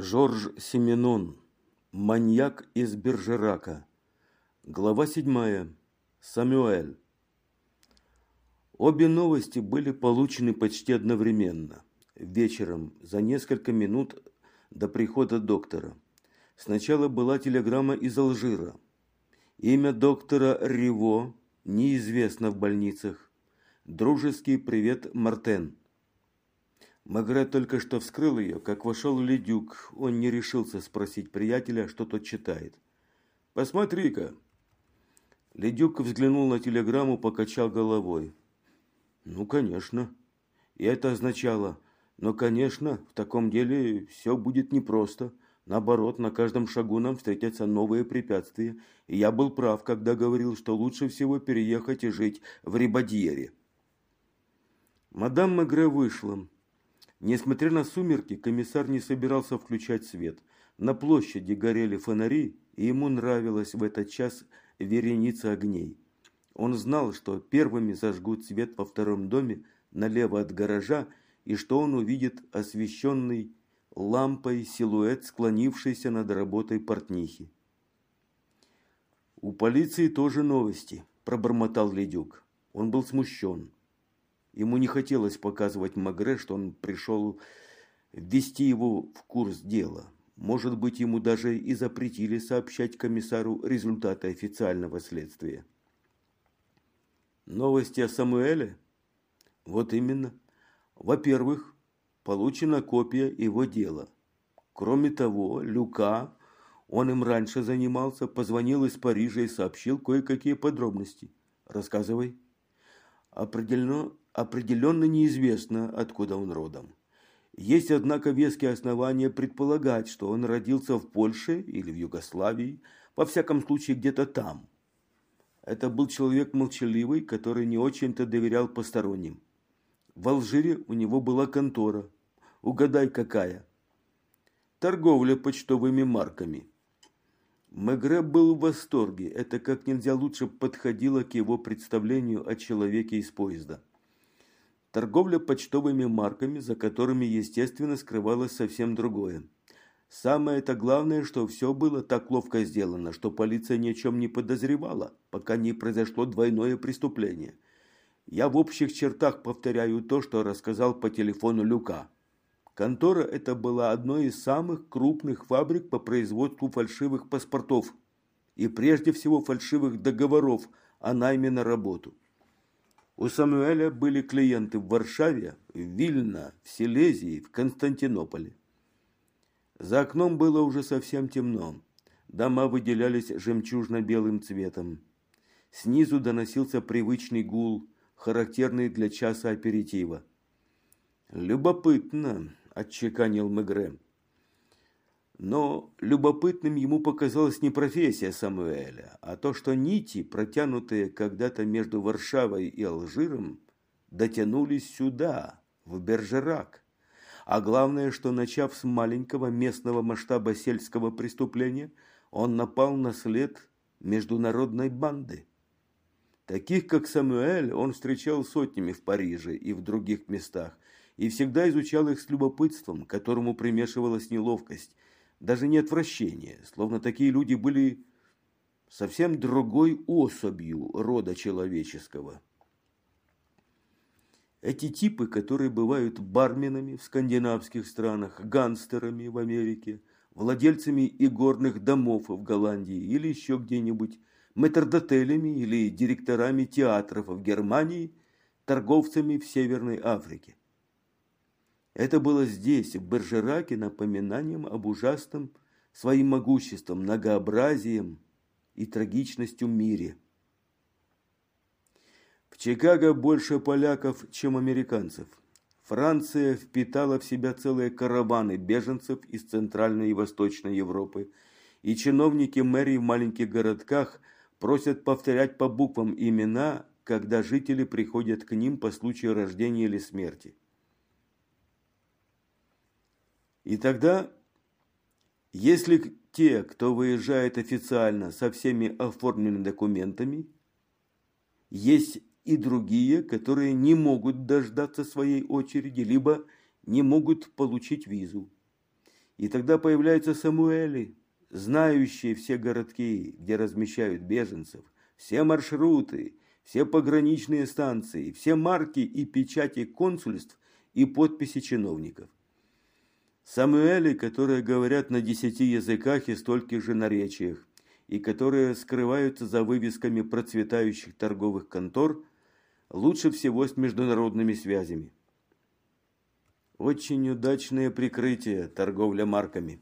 Жорж Семенон. Маньяк из Бержерака. Глава седьмая. Самюэль. Обе новости были получены почти одновременно, вечером, за несколько минут до прихода доктора. Сначала была телеграмма из Алжира. Имя доктора Риво неизвестно в больницах. Дружеский привет, Мартен. Магре только что вскрыл ее, как вошел Ледюк. Он не решился спросить приятеля, что тот читает. «Посмотри-ка!» Ледюк взглянул на телеграмму, покачал головой. «Ну, конечно». И это означало, но, конечно, в таком деле все будет непросто. Наоборот, на каждом шагу нам встретятся новые препятствия. И я был прав, когда говорил, что лучше всего переехать и жить в Рибадьере. Мадам Мегре вышла. Несмотря на сумерки, комиссар не собирался включать свет. На площади горели фонари, и ему нравилась в этот час вереница огней. Он знал, что первыми зажгут свет во втором доме налево от гаража, и что он увидит освещенный лампой силуэт, склонившийся над работой портнихи. «У полиции тоже новости», – пробормотал Ледюк. Он был смущен. Ему не хотелось показывать Магре, что он пришел ввести его в курс дела. Может быть, ему даже и запретили сообщать комиссару результаты официального следствия. Новости о Самуэле? Вот именно. Во-первых, получена копия его дела. Кроме того, Люка, он им раньше занимался, позвонил из Парижа и сообщил кое-какие подробности. Рассказывай. Определенно, определенно неизвестно, откуда он родом. Есть, однако, веские основания предполагать, что он родился в Польше или в Югославии, во всяком случае где-то там. Это был человек молчаливый, который не очень-то доверял посторонним. В Алжире у него была контора. Угадай, какая? Торговля почтовыми марками. Мегре был в восторге. Это как нельзя лучше подходило к его представлению о человеке из поезда. Торговля почтовыми марками, за которыми, естественно, скрывалось совсем другое. Самое это главное, что все было так ловко сделано, что полиция ни о чем не подозревала, пока не произошло двойное преступление. Я в общих чертах повторяю то, что рассказал по телефону Люка. Контора эта была одной из самых крупных фабрик по производству фальшивых паспортов и прежде всего фальшивых договоров о найме на работу. У Самуэля были клиенты в Варшаве, в Вильно, в Силезии, в Константинополе. За окном было уже совсем темно. Дома выделялись жемчужно-белым цветом. Снизу доносился привычный гул, характерный для часа аперитива. «Любопытно», – отчеканил Мегре. Но любопытным ему показалась не профессия Самуэля, а то, что нити, протянутые когда-то между Варшавой и Алжиром, дотянулись сюда, в Бержерак. А главное, что начав с маленького местного масштаба сельского преступления, он напал на след международной банды. Таких, как Самуэль, он встречал сотнями в Париже и в других местах, и всегда изучал их с любопытством, которому примешивалась неловкость – даже не отвращение, словно такие люди были совсем другой особью рода человеческого. Эти типы, которые бывают барменами в скандинавских странах, гангстерами в Америке, владельцами игорных домов в Голландии или еще где-нибудь, метрдотелями или директорами театров в Германии, торговцами в Северной Африке. Это было здесь, в Бержераке, напоминанием об ужасном своим могуществом, многообразием и трагичностью мире. В Чикаго больше поляков, чем американцев. Франция впитала в себя целые караваны беженцев из Центральной и Восточной Европы, и чиновники мэрии в маленьких городках просят повторять по буквам имена, когда жители приходят к ним по случаю рождения или смерти. И тогда, если те, кто выезжает официально со всеми оформленными документами, есть и другие, которые не могут дождаться своей очереди, либо не могут получить визу. И тогда появляются Самуэли, знающие все городки, где размещают беженцев, все маршруты, все пограничные станции, все марки и печати консульств и подписи чиновников. Самуэли, которые говорят на десяти языках и стольких же наречиях, и которые скрываются за вывесками процветающих торговых контор, лучше всего с международными связями. Очень удачное прикрытие торговля марками.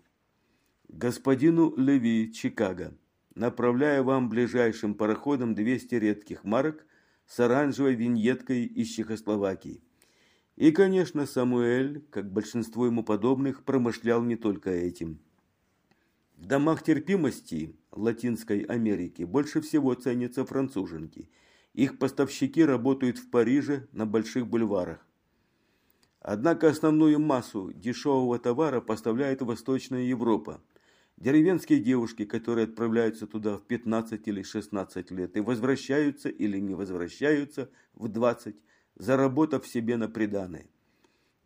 Господину Леви, Чикаго, направляю вам ближайшим пароходом 200 редких марок с оранжевой виньеткой из Чехословакии. И, конечно, Самуэль, как большинство ему подобных, промышлял не только этим. В домах терпимости Латинской Америки больше всего ценятся француженки. Их поставщики работают в Париже на больших бульварах. Однако основную массу дешевого товара поставляет Восточная Европа. Деревенские девушки, которые отправляются туда в 15 или 16 лет и возвращаются или не возвращаются в 20, заработав себе на приданое.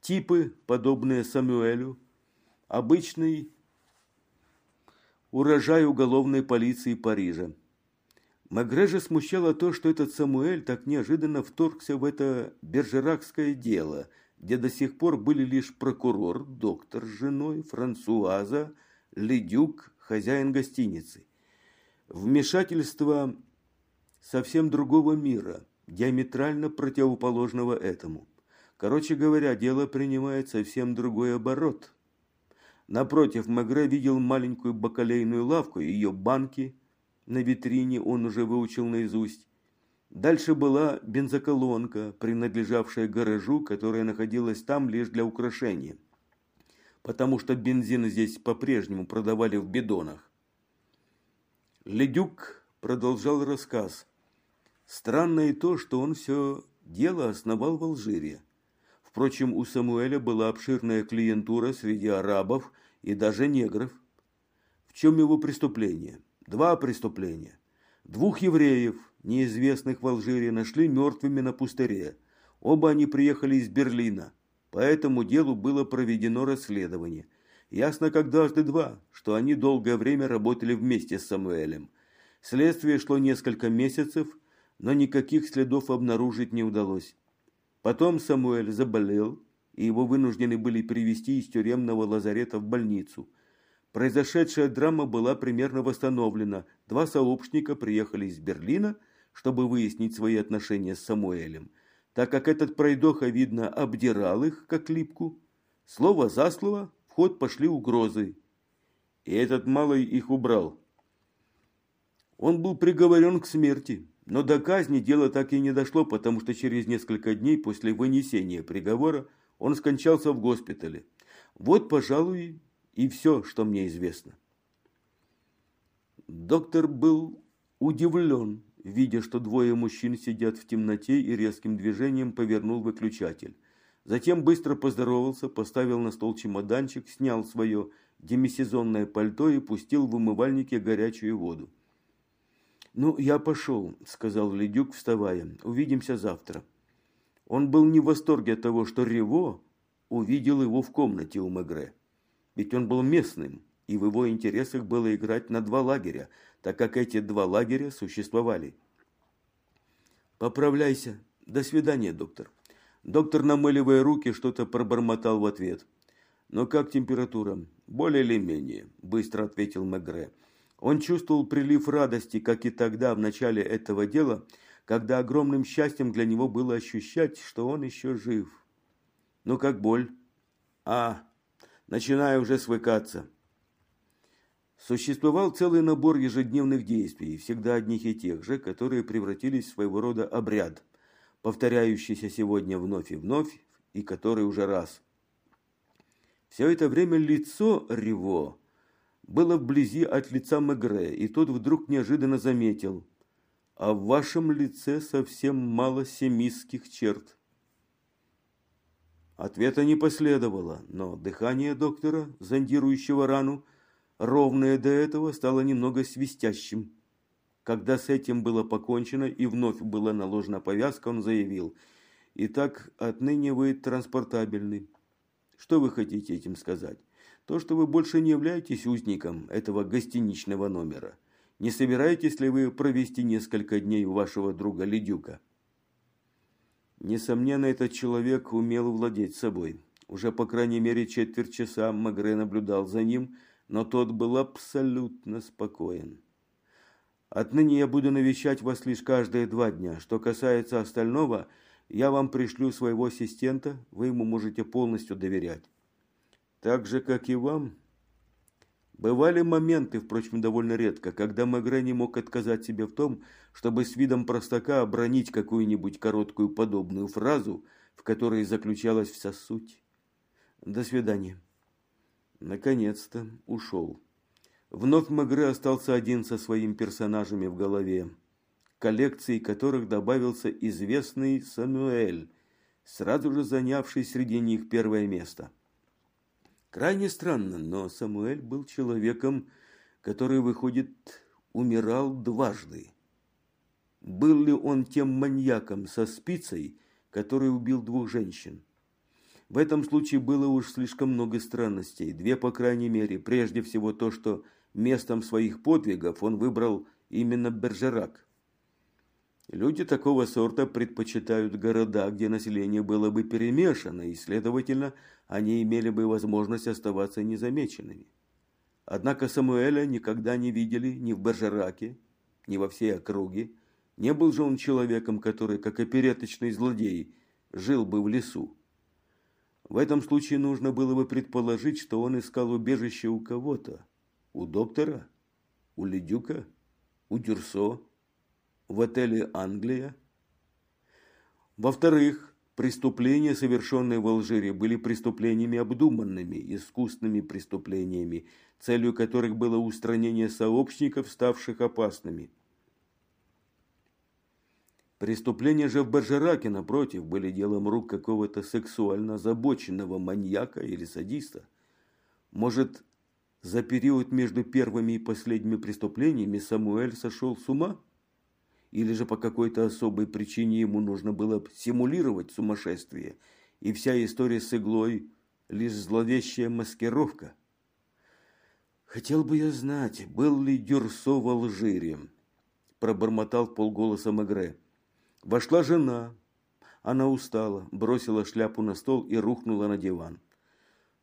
Типы, подобные Самуэлю, обычный урожай уголовной полиции Парижа. Магре же смущало то, что этот Самуэль так неожиданно вторгся в это бержеракское дело – где до сих пор были лишь прокурор, доктор с женой, Франсуаза, Ледюк, хозяин гостиницы. Вмешательство совсем другого мира, диаметрально противоположного этому. Короче говоря, дело принимает совсем другой оборот. Напротив, Мегре видел маленькую бакалейную лавку, ее банки на витрине он уже выучил наизусть, Дальше была бензоколонка, принадлежавшая гаражу, которая находилась там лишь для украшения, потому что бензин здесь по-прежнему продавали в бидонах. Ледюк продолжал рассказ. Странно и то, что он все дело основал в Алжире. Впрочем, у Самуэля была обширная клиентура среди арабов и даже негров. В чем его преступление? Два преступления. Двух евреев – неизвестных в Алжире, нашли мертвыми на пустыре. Оба они приехали из Берлина. По этому делу было проведено расследование. Ясно как дважды два, что они долгое время работали вместе с Самуэлем. Следствие шло несколько месяцев, но никаких следов обнаружить не удалось. Потом Самуэль заболел, и его вынуждены были привезти из тюремного лазарета в больницу – Произошедшая драма была примерно восстановлена. Два сообщника приехали из Берлина – чтобы выяснить свои отношения с Самуэлем, так как этот пройдоха, видно, обдирал их, как липку. Слово за слово в ход пошли угрозы. И этот малый их убрал. Он был приговорен к смерти, но до казни дело так и не дошло, потому что через несколько дней после вынесения приговора он скончался в госпитале. Вот, пожалуй, и все, что мне известно. Доктор был удивлен видя, что двое мужчин сидят в темноте и резким движением повернул выключатель. Затем быстро поздоровался, поставил на стол чемоданчик, снял свое демисезонное пальто и пустил в умывальнике горячую воду. «Ну, я пошел», – сказал Ледюк, вставая. «Увидимся завтра». Он был не в восторге от того, что Рево увидел его в комнате у Мегре. Ведь он был местным, и в его интересах было играть на два лагеря – так как эти два лагеря существовали. «Поправляйся. До свидания, доктор». Доктор, намыливая руки, что-то пробормотал в ответ. «Но как температура?» «Более или менее», – быстро ответил Мегре. Он чувствовал прилив радости, как и тогда, в начале этого дела, когда огромным счастьем для него было ощущать, что он еще жив. «Ну как боль?» «А, начинаю уже свыкаться». Существовал целый набор ежедневных действий, всегда одних и тех же, которые превратились в своего рода обряд, повторяющийся сегодня вновь и вновь, и который уже раз. Все это время лицо Риво было вблизи от лица Мегре, и тот вдруг неожиданно заметил, а в вашем лице совсем мало семистских черт. Ответа не последовало, но дыхание доктора, зондирующего рану, ровное до этого стало немного свистящим. Когда с этим было покончено и вновь была наложена повязка, он заявил, «Итак, отныне вы транспортабельны». Что вы хотите этим сказать? То, что вы больше не являетесь узником этого гостиничного номера. Не собираетесь ли вы провести несколько дней у вашего друга Ледюка? Несомненно, этот человек умел владеть собой. Уже по крайней мере четверть часа Магре наблюдал за ним, но тот был абсолютно спокоен. Отныне я буду навещать вас лишь каждые два дня. Что касается остального, я вам пришлю своего ассистента, вы ему можете полностью доверять. Так же, как и вам. Бывали моменты, впрочем, довольно редко, когда Мегре не мог отказать себе в том, чтобы с видом простака обронить какую-нибудь короткую подобную фразу, в которой заключалась вся суть. До свидания. Наконец-то ушел. Вновь Мегре остался один со своими персонажами в голове, коллекции которых добавился известный Самуэль, сразу же занявший среди них первое место. Крайне странно, но Самуэль был человеком, который, выходит, умирал дважды. Был ли он тем маньяком со спицей, который убил двух женщин? В этом случае было уж слишком много странностей, две по крайней мере. Прежде всего то, что местом своих подвигов он выбрал именно Бержерак. Люди такого сорта предпочитают города, где население было бы перемешано, и, следовательно, они имели бы возможность оставаться незамеченными. Однако Самуэля никогда не видели ни в Бержераке, ни во всей округе. Не был же он человеком, который, как опереточный злодей, жил бы в лесу. В этом случае нужно было бы предположить, что он искал убежище у кого-то, у доктора? У Ледюка? У Дюрсо? В отеле «Англия»? Во-вторых, преступления, совершенные в Алжире, были преступлениями обдуманными, искусственными преступлениями, целью которых было устранение сообщников, ставших опасными. Преступления же в Бержераке, напротив, были делом рук какого-то сексуально озабоченного маньяка или садиста. Может, за период между первыми и последними преступлениями Самуэль сошел с ума? Или же по какой-то особой причине ему нужно было симулировать сумасшествие, и вся история с иглой – лишь зловещая маскировка? Хотел бы я знать, был ли Дюрсо в Алжире, пробормотал полголоса Магре. Вошла жена. Она устала, бросила шляпу на стол и рухнула на диван.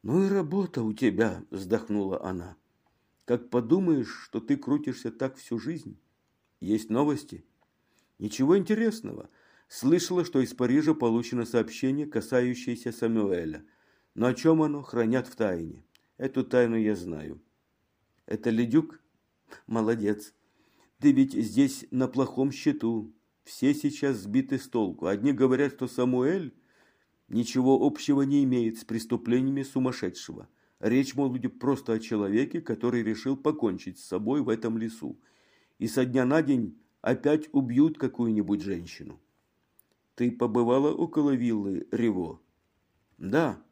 «Ну и работа у тебя», – вздохнула она. «Как подумаешь, что ты крутишься так всю жизнь? Есть новости?» «Ничего интересного. Слышала, что из Парижа получено сообщение, касающееся Самуэля. Но о чем оно, хранят в тайне. Эту тайну я знаю». «Это Ледюк? Молодец. Ты ведь здесь на плохом счету. Все сейчас сбиты с толку. Одни говорят, что Самуэль ничего общего не имеет с преступлениями сумасшедшего. Речь, мол, идет просто о человеке, который решил покончить с собой в этом лесу. И со дня на день опять убьют какую-нибудь женщину. Ты побывала около виллы Рево? Да.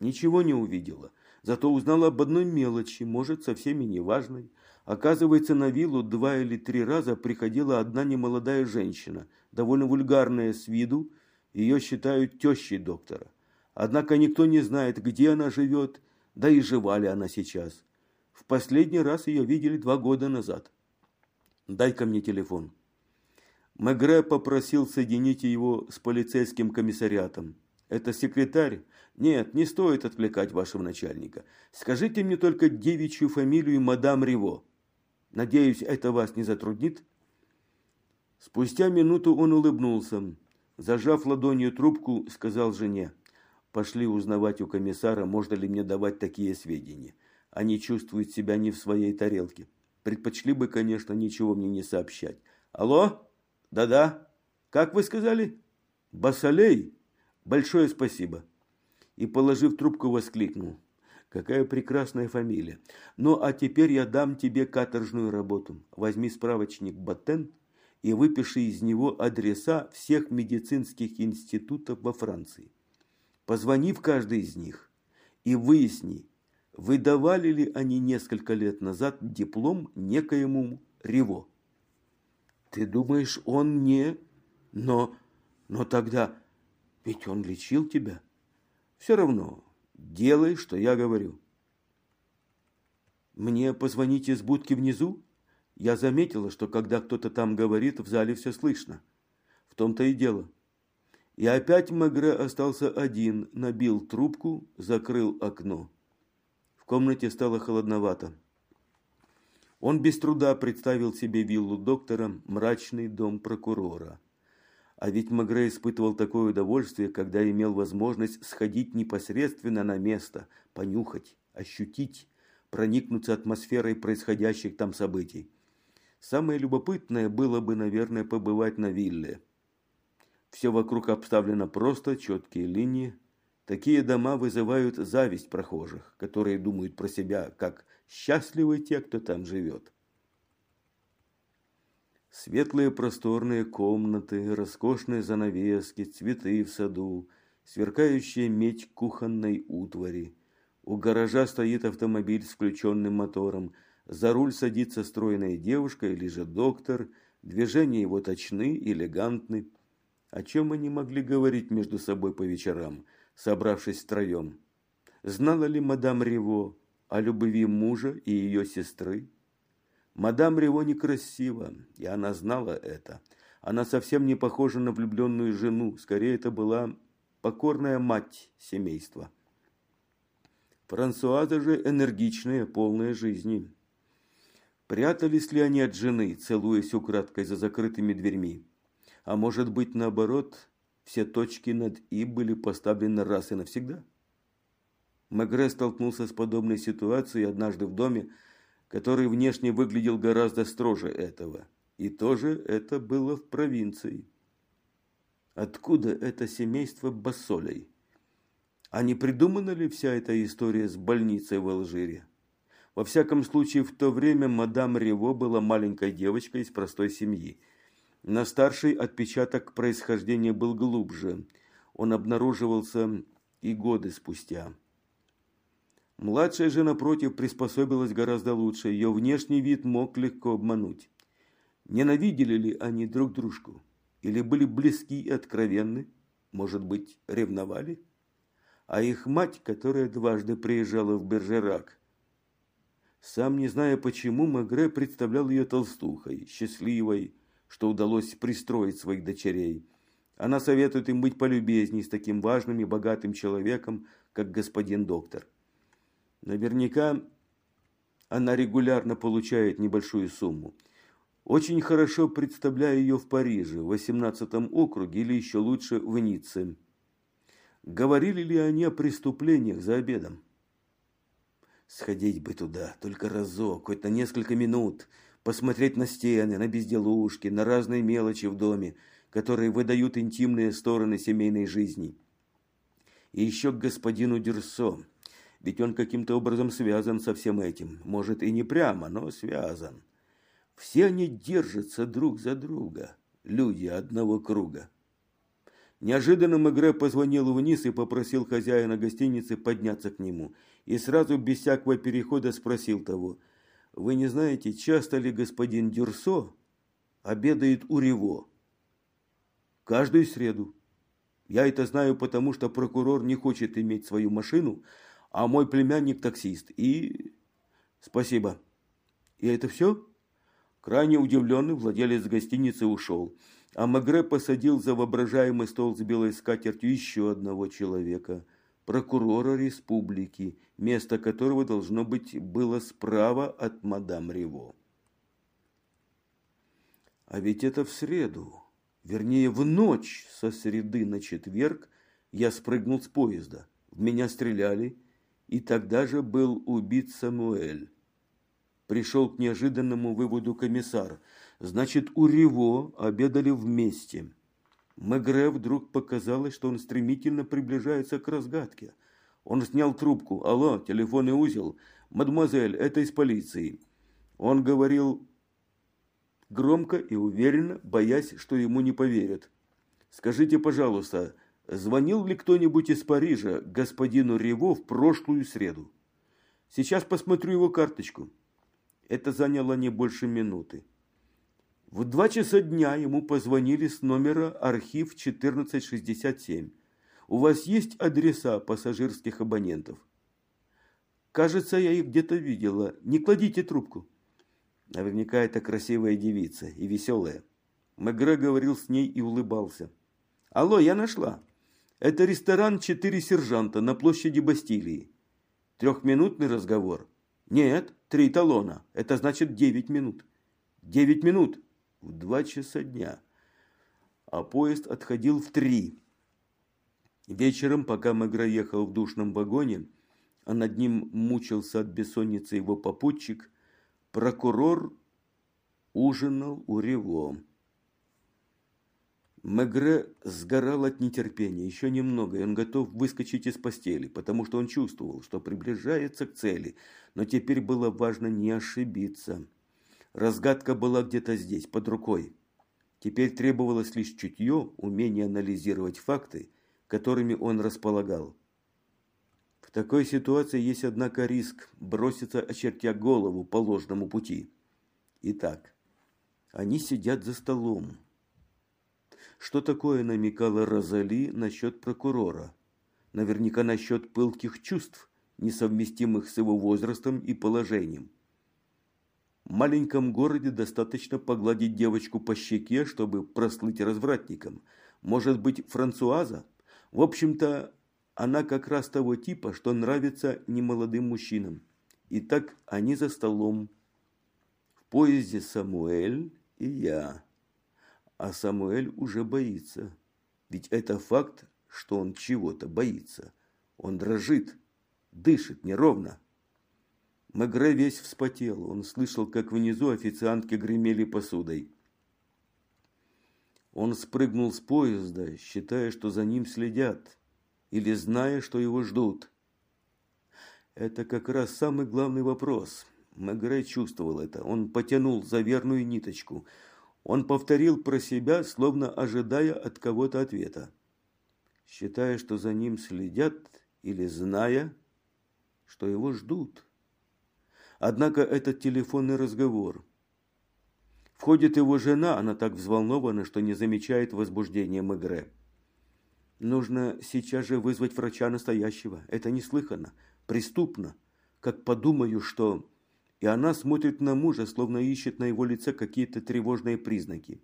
Ничего не увидела. Зато узнала об одной мелочи, может, совсем и неважной. Оказывается, на виллу два или три раза приходила одна немолодая женщина, довольно вульгарная с виду, ее считают тещей доктора. Однако никто не знает, где она живет, да и жива ли она сейчас. В последний раз ее видели два года назад. Дай-ка мне телефон. Мегре попросил соединить его с полицейским комиссариатом. Это секретарь? Нет, не стоит отвлекать вашего начальника. Скажите мне только девичью фамилию мадам Риво. Надеюсь, это вас не затруднит? Спустя минуту он улыбнулся. Зажав ладонью трубку, сказал жене, «Пошли узнавать у комиссара, можно ли мне давать такие сведения. Они чувствуют себя не в своей тарелке. Предпочли бы, конечно, ничего мне не сообщать. Алло? Да-да. Как вы сказали? Басалей? Большое спасибо». И, положив трубку, воскликнул. Какая прекрасная фамилия. Ну, а теперь я дам тебе каторжную работу. Возьми справочник Батен и выпиши из него адреса всех медицинских институтов во Франции. Позвони в каждый из них и выясни, выдавали ли они несколько лет назад диплом некоему Риво. Ты думаешь, он не... Но... Но тогда... Ведь он лечил тебя. Все равно, делай, что я говорю. Мне позвонить из будки внизу? Я заметила, что когда кто-то там говорит, в зале все слышно. В том-то и дело. И опять Мегре остался один, набил трубку, закрыл окно. Комнате стало холодновато. Он без труда представил себе виллу доктора, мрачный дом прокурора. А ведь Магре испытывал такое удовольствие, когда имел возможность сходить непосредственно на место, понюхать, ощутить, проникнуться атмосферой происходящих там событий. Самое любопытное было бы, наверное, побывать на вилле. Все вокруг обставлено просто, четкие линии. Такие дома вызывают зависть прохожих, которые думают про себя, как счастливы те, кто там живет. Светлые просторные комнаты, роскошные занавески, цветы в саду, сверкающая медь кухонной утвари. У гаража стоит автомобиль с включенным мотором – за руль садится стройная девушка или же доктор. Движения его точны, элегантны. О чем они могли говорить между собой по вечерам, собравшись втроем? Знала ли мадам Рево о любви мужа и ее сестры? Мадам Рево некрасива, и она знала это. Она совсем не похожа на влюбленную жену, скорее это была покорная мать семейства. Франсуаза же энергичная, полная жизни. Прятались ли они от жены, целуясь украдкой за закрытыми дверьми? А может быть, наоборот, все точки над «и» были поставлены раз и навсегда? Мегре столкнулся с подобной ситуацией однажды в доме, который внешне выглядел гораздо строже этого. И тоже это было в провинции. Откуда это семейство Басолей? А не придумана ли вся эта история с больницей в Алжире? Во всяком случае, в то время мадам Рево была маленькой девочкой из простой семьи. На старший отпечаток происхождения был глубже. Он обнаруживался и годы спустя. Младшая же, напротив, приспособилась гораздо лучше. Ее внешний вид мог легко обмануть. Ненавидели ли они друг дружку? Или были близки и откровенны? Может быть, ревновали? А их мать, которая дважды приезжала в Бержерак, сам не зная почему, Мегре представлял ее толстухой, счастливой, что удалось пристроить своих дочерей. Она советует им быть полюбезней с таким важным и богатым человеком, как господин доктор. Наверняка она регулярно получает небольшую сумму. Очень хорошо представляю ее в Париже, в 18 округе или еще лучше в Ницце. Говорили ли они о преступлениях за обедом? Сходить бы туда, только разок, хоть на несколько минут, посмотреть на стены, на безделушки, на разные мелочи в доме, которые выдают интимные стороны семейной жизни. И еще к господину Дюрсо, ведь он каким-то образом связан со всем этим, может и не прямо, но связан. Все они держатся друг за друга, люди одного круга. Неожиданно Мегре позвонил вниз и попросил хозяина гостиницы подняться к нему – и сразу без всякого перехода спросил того, «Вы не знаете, часто ли господин Дюрсо обедает у Рево?» «Каждую среду. Я это знаю, потому что прокурор не хочет иметь свою машину, а мой племянник таксист. И... Спасибо. И это все?» Крайне удивленный владелец гостиницы ушел, а Магре посадил за воображаемый стол с белой скатертью еще одного человека – прокурора республики, место которого должно быть было справа от мадам Рево. А ведь это в среду, вернее в ночь со среды на четверг я спрыгнул с поезда. В меня стреляли, и тогда же был убит Самуэль. Пришел к неожиданному выводу комиссар. Значит, у Рево обедали вместе. Мегре вдруг показалось, что он стремительно приближается к разгадке. Он снял трубку. «Алло, телефонный узел. Мадемуазель, это из полиции». Он говорил громко и уверенно, боясь, что ему не поверят. «Скажите, пожалуйста, звонил ли кто-нибудь из Парижа господину Рево в прошлую среду? Сейчас посмотрю его карточку». Это заняло не больше минуты. В два часа дня ему позвонили с номера архив 1467. У вас есть адреса пассажирских абонентов? Кажется, я их где-то видела. Не кладите трубку. Наверняка это красивая девица и веселая. Мегре говорил с ней и улыбался. Алло, я нашла. Это ресторан «Четыре сержанта» на площади Бастилии. Трехминутный разговор. Нет, три талона. Это значит девять минут. Девять минут. В два часа дня. А поезд отходил в три. Вечером, пока Мегре ехал в душном вагоне, а над ним мучился от бессонницы его попутчик, прокурор ужинал у Рево. Мегре сгорал от нетерпения. Еще немного, и он готов выскочить из постели, потому что он чувствовал, что приближается к цели. Но теперь было важно не ошибиться. Разгадка была где-то здесь, под рукой. Теперь требовалось лишь чутье, умение анализировать факты, которыми он располагал. В такой ситуации есть, однако, риск броситься, очертя голову по ложному пути. Итак, они сидят за столом. Что такое намекала Розали насчет прокурора? Наверняка насчет пылких чувств, несовместимых с его возрастом и положением. В маленьком городе достаточно погладить девочку по щеке, чтобы прослыть развратником. Может быть, Франсуаза? В общем-то, она как раз того типа, что нравится немолодым мужчинам. Итак, они за столом. В поезде Самуэль и я. А Самуэль уже боится. Ведь это факт, что он чего-то боится. Он дрожит, дышит неровно. Мегре весь вспотел. Он слышал, как внизу официантки гремели посудой. Он спрыгнул с поезда, считая, что за ним следят или зная, что его ждут? Это как раз самый главный вопрос. Мегре чувствовал это. Он потянул за верную ниточку. Он повторил про себя, словно ожидая от кого-то ответа. Считая, что за ним следят, или зная, что его ждут. Однако этот телефонный разговор. Входит его жена, она так взволнована, что не замечает возбуждения Мегре. Нужно сейчас же вызвать врача настоящего. Это неслыханно, преступно. Как подумаю, что... И она смотрит на мужа, словно ищет на его лице какие-то тревожные признаки.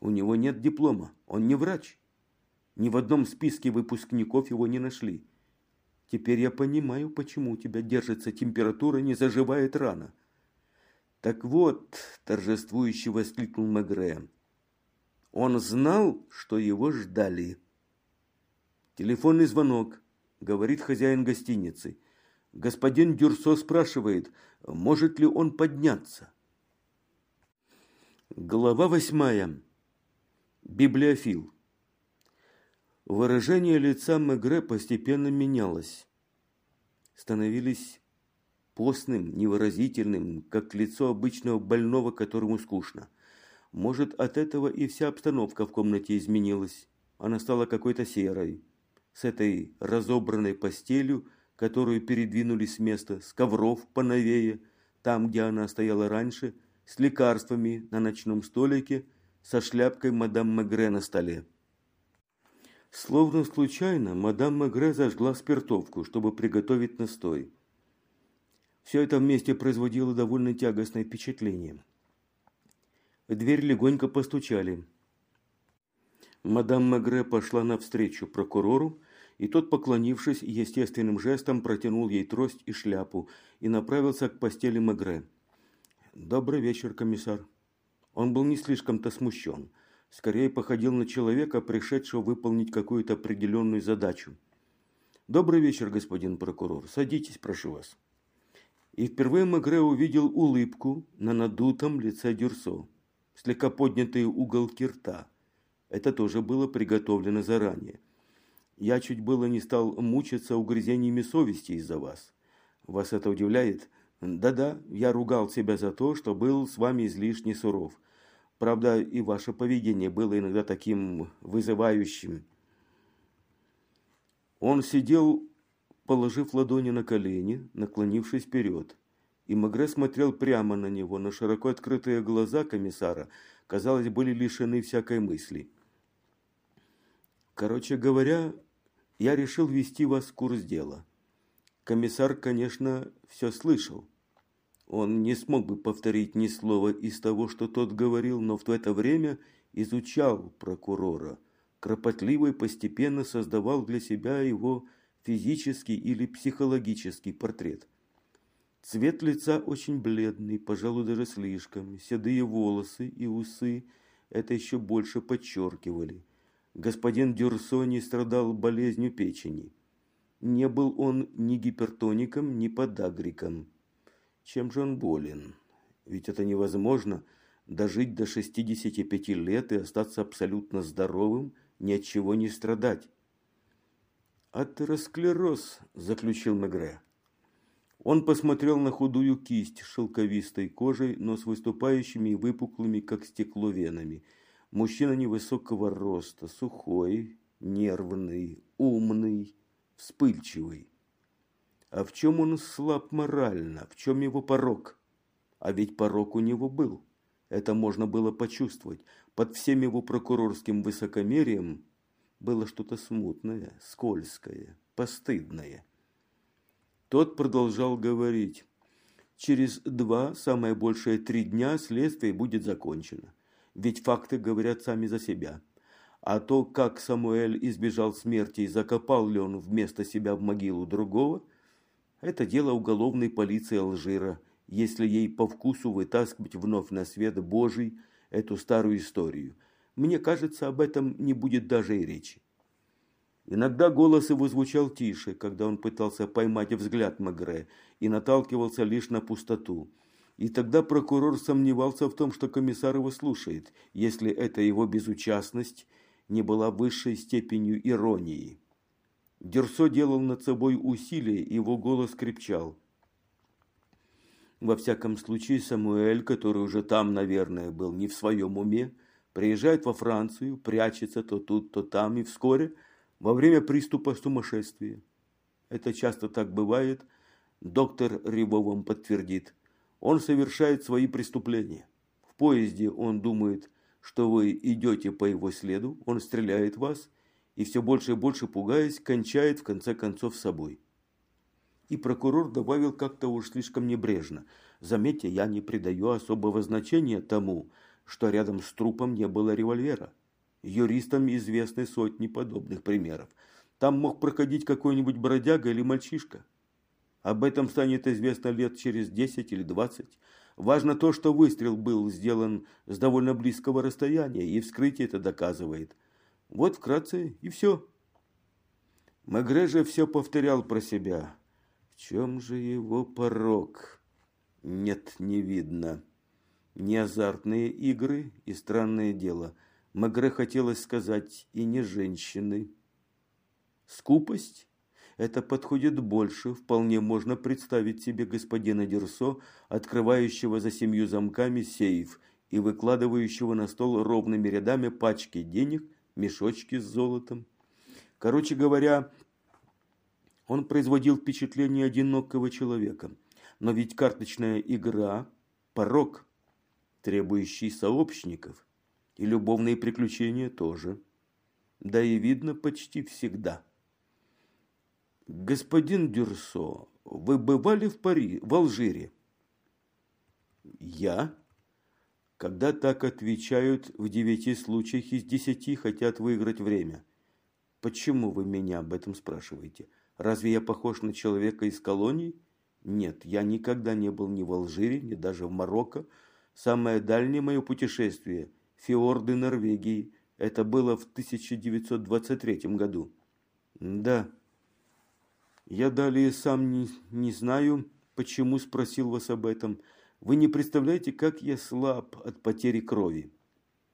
У него нет диплома, он не врач. Ни в одном списке выпускников его не нашли. Теперь я понимаю, почему у тебя держится температура, не заживает рана. Так вот, торжествующе воскликнул Мегре. Он знал, что его ждали. Телефонный звонок, говорит хозяин гостиницы. Господин Дюрсо спрашивает, может ли он подняться. Глава восьмая. Библиофил. Выражение лица Мегре постепенно менялось. Становились постным, невыразительным, как лицо обычного больного, которому скучно. Может, от этого и вся обстановка в комнате изменилась. Она стала какой-то серой с этой разобранной постелью, которую передвинули с места, с ковров поновее, там, где она стояла раньше, с лекарствами на ночном столике, со шляпкой мадам Мегре на столе. Словно случайно, мадам Мегре зажгла спиртовку, чтобы приготовить настой. Все это вместе производило довольно тягостное впечатление. В дверь легонько постучали. Мадам Мегре пошла навстречу прокурору и тот, поклонившись, естественным жестом протянул ей трость и шляпу и направился к постели Мегре. «Добрый вечер, комиссар». Он был не слишком-то смущен. Скорее походил на человека, пришедшего выполнить какую-то определенную задачу. «Добрый вечер, господин прокурор. Садитесь, прошу вас». И впервые Мегре увидел улыбку на надутом лице Дюрсо, слегка поднятые уголки рта. Это тоже было приготовлено заранее. Я чуть было не стал мучиться угрызениями совести из-за вас. Вас это удивляет? Да-да, я ругал себя за то, что был с вами излишне суров. Правда, и ваше поведение было иногда таким вызывающим. Он сидел, положив ладони на колени, наклонившись вперед. И Магре смотрел прямо на него, но широко открытые глаза комиссара, казалось, были лишены всякой мысли. Короче говоря, я решил ввести вас в курс дела. Комиссар, конечно, все слышал. Он не смог бы повторить ни слова из того, что тот говорил, но в это время изучал прокурора. Кропотливо и постепенно создавал для себя его физический или психологический портрет. Цвет лица очень бледный, пожалуй, даже слишком. Седые волосы и усы это еще больше подчеркивали. Господин Дюрсо не страдал болезнью печени. Не был он ни гипертоником, ни подагриком. Чем же он болен? Ведь это невозможно дожить до 65 лет и остаться абсолютно здоровым, ни от чего не страдать. «Атеросклероз», – заключил Мегре. Он посмотрел на худую кисть шелковистой кожей, но с выступающими и выпуклыми, как стекло, венами. Мужчина невысокого роста, сухой, нервный, умный, вспыльчивый. А в чем он слаб морально? В чем его порог? А ведь порог у него был. Это можно было почувствовать. Под всем его прокурорским высокомерием было что-то смутное, скользкое, постыдное. Тот продолжал говорить. Через два, самое большее три дня следствие будет закончено. Ведь факты говорят сами за себя. А то, как Самуэль избежал смерти и закопал ли он вместо себя в могилу другого, это дело уголовной полиции Алжира, если ей по вкусу вытаскивать вновь на свет Божий эту старую историю. Мне кажется, об этом не будет даже и речи. Иногда голос его звучал тише, когда он пытался поймать взгляд Магре и наталкивался лишь на пустоту. И тогда прокурор сомневался в том, что комиссар его слушает, если это его безучастность не была высшей степенью иронии. Дерсо делал над собой усилие, его голос крепчал. Во всяком случае, Самуэль, который уже там, наверное, был не в своем уме, приезжает во Францию, прячется то тут, то там, и вскоре, во время приступа сумасшествия. Это часто так бывает, доктор Рибо вам подтвердит. Он совершает свои преступления. В поезде он думает, что вы идете по его следу, он стреляет вас и все больше и больше пугаясь, кончает в конце концов собой. И прокурор добавил как-то уж слишком небрежно. Заметьте, я не придаю особого значения тому, что рядом с трупом не было револьвера. Юристам известны сотни подобных примеров. Там мог проходить какой-нибудь бродяга или мальчишка. Об этом станет известно лет через 10 или 20. Важно то, что выстрел был сделан с довольно близкого расстояния, и вскрытие это доказывает. Вот вкратце и все. Мегре же все повторял про себя. В чем же его порог? Нет, не видно. Не азартные игры и странное дело. Мегре хотелось сказать и не женщины. Скупость? это подходит больше. Вполне можно представить себе господина Дерсо, открывающего за семью замками сейф и выкладывающего на стол ровными рядами пачки денег, мешочки с золотом. Короче говоря, он производил впечатление одинокого человека. Но ведь карточная игра – порог, требующий сообщников, и любовные приключения тоже. Да и видно почти всегда – Господин Дюрсо, вы бывали в Пари, в Алжире? Я? Когда так отвечают, в девяти случаях из десяти хотят выиграть время. Почему вы меня об этом спрашиваете? Разве я похож на человека из колоний? Нет, я никогда не был ни в Алжире, ни даже в Марокко. Самое дальнее мое путешествие – фиорды Норвегии. Это было в 1923 году. Да, я далее сам не, не знаю, почему спросил вас об этом. Вы не представляете, как я слаб от потери крови.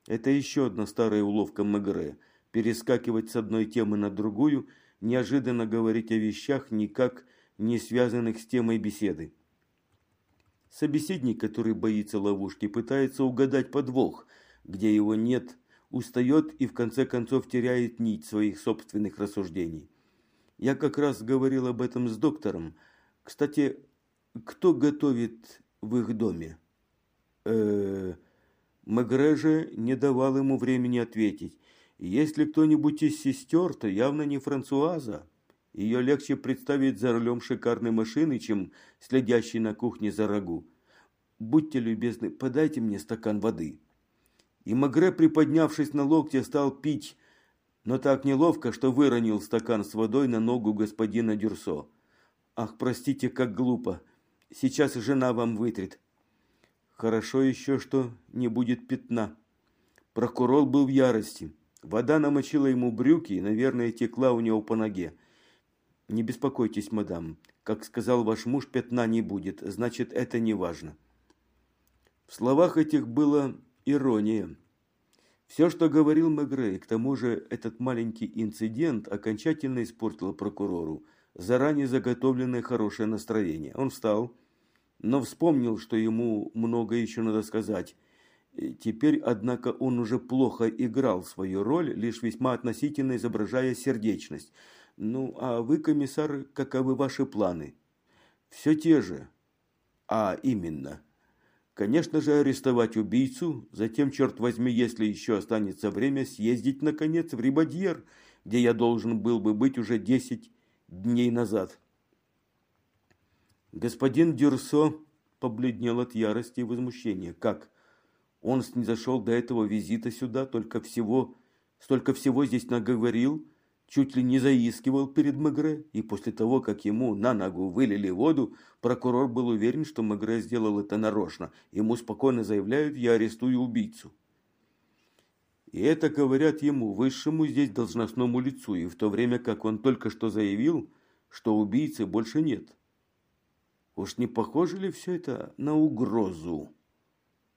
Это еще одна старая уловка Мегре. Перескакивать с одной темы на другую, неожиданно говорить о вещах, никак не связанных с темой беседы. Собеседник, который боится ловушки, пытается угадать подвох, где его нет, устает и в конце концов теряет нить своих собственных рассуждений. Я как раз говорил об этом с доктором. Кстати, кто готовит в их доме? Э, Мегре же не давал ему времени ответить. Если кто-нибудь из сестер, то явно не Франсуаза. Ее легче представить за рулем шикарной машины, чем следящей на кухне за рагу. Будьте любезны, подайте мне стакан воды. И Магре, приподнявшись на локте, стал пить, но так неловко, что выронил стакан с водой на ногу господина Дюрсо. Ах, простите, как глупо. Сейчас жена вам вытрет. Хорошо еще, что не будет пятна. Прокурор был в ярости. Вода намочила ему брюки и, наверное, текла у него по ноге. Не беспокойтесь, мадам. Как сказал ваш муж, пятна не будет. Значит, это не важно. В словах этих была ирония. Все, что говорил Мегре, к тому же этот маленький инцидент окончательно испортил прокурору заранее заготовленное хорошее настроение. Он встал, но вспомнил, что ему много еще надо сказать. Теперь, однако, он уже плохо играл свою роль, лишь весьма относительно изображая сердечность. «Ну, а вы, комиссар, каковы ваши планы?» «Все те же. А именно...» Конечно же, арестовать убийцу, затем, черт возьми, если еще останется время, съездить, наконец, в Рибадьер, где я должен был бы быть уже десять дней назад. Господин Дюрсо побледнел от ярости и возмущения. Как? Он снизошел до этого визита сюда, только всего, столько всего здесь наговорил, чуть ли не заискивал перед Мегре, и после того, как ему на ногу вылили воду, прокурор был уверен, что Мегре сделал это нарочно. Ему спокойно заявляют, я арестую убийцу. И это говорят ему, высшему здесь должностному лицу, и в то время как он только что заявил, что убийцы больше нет. Уж не похоже ли все это на угрозу?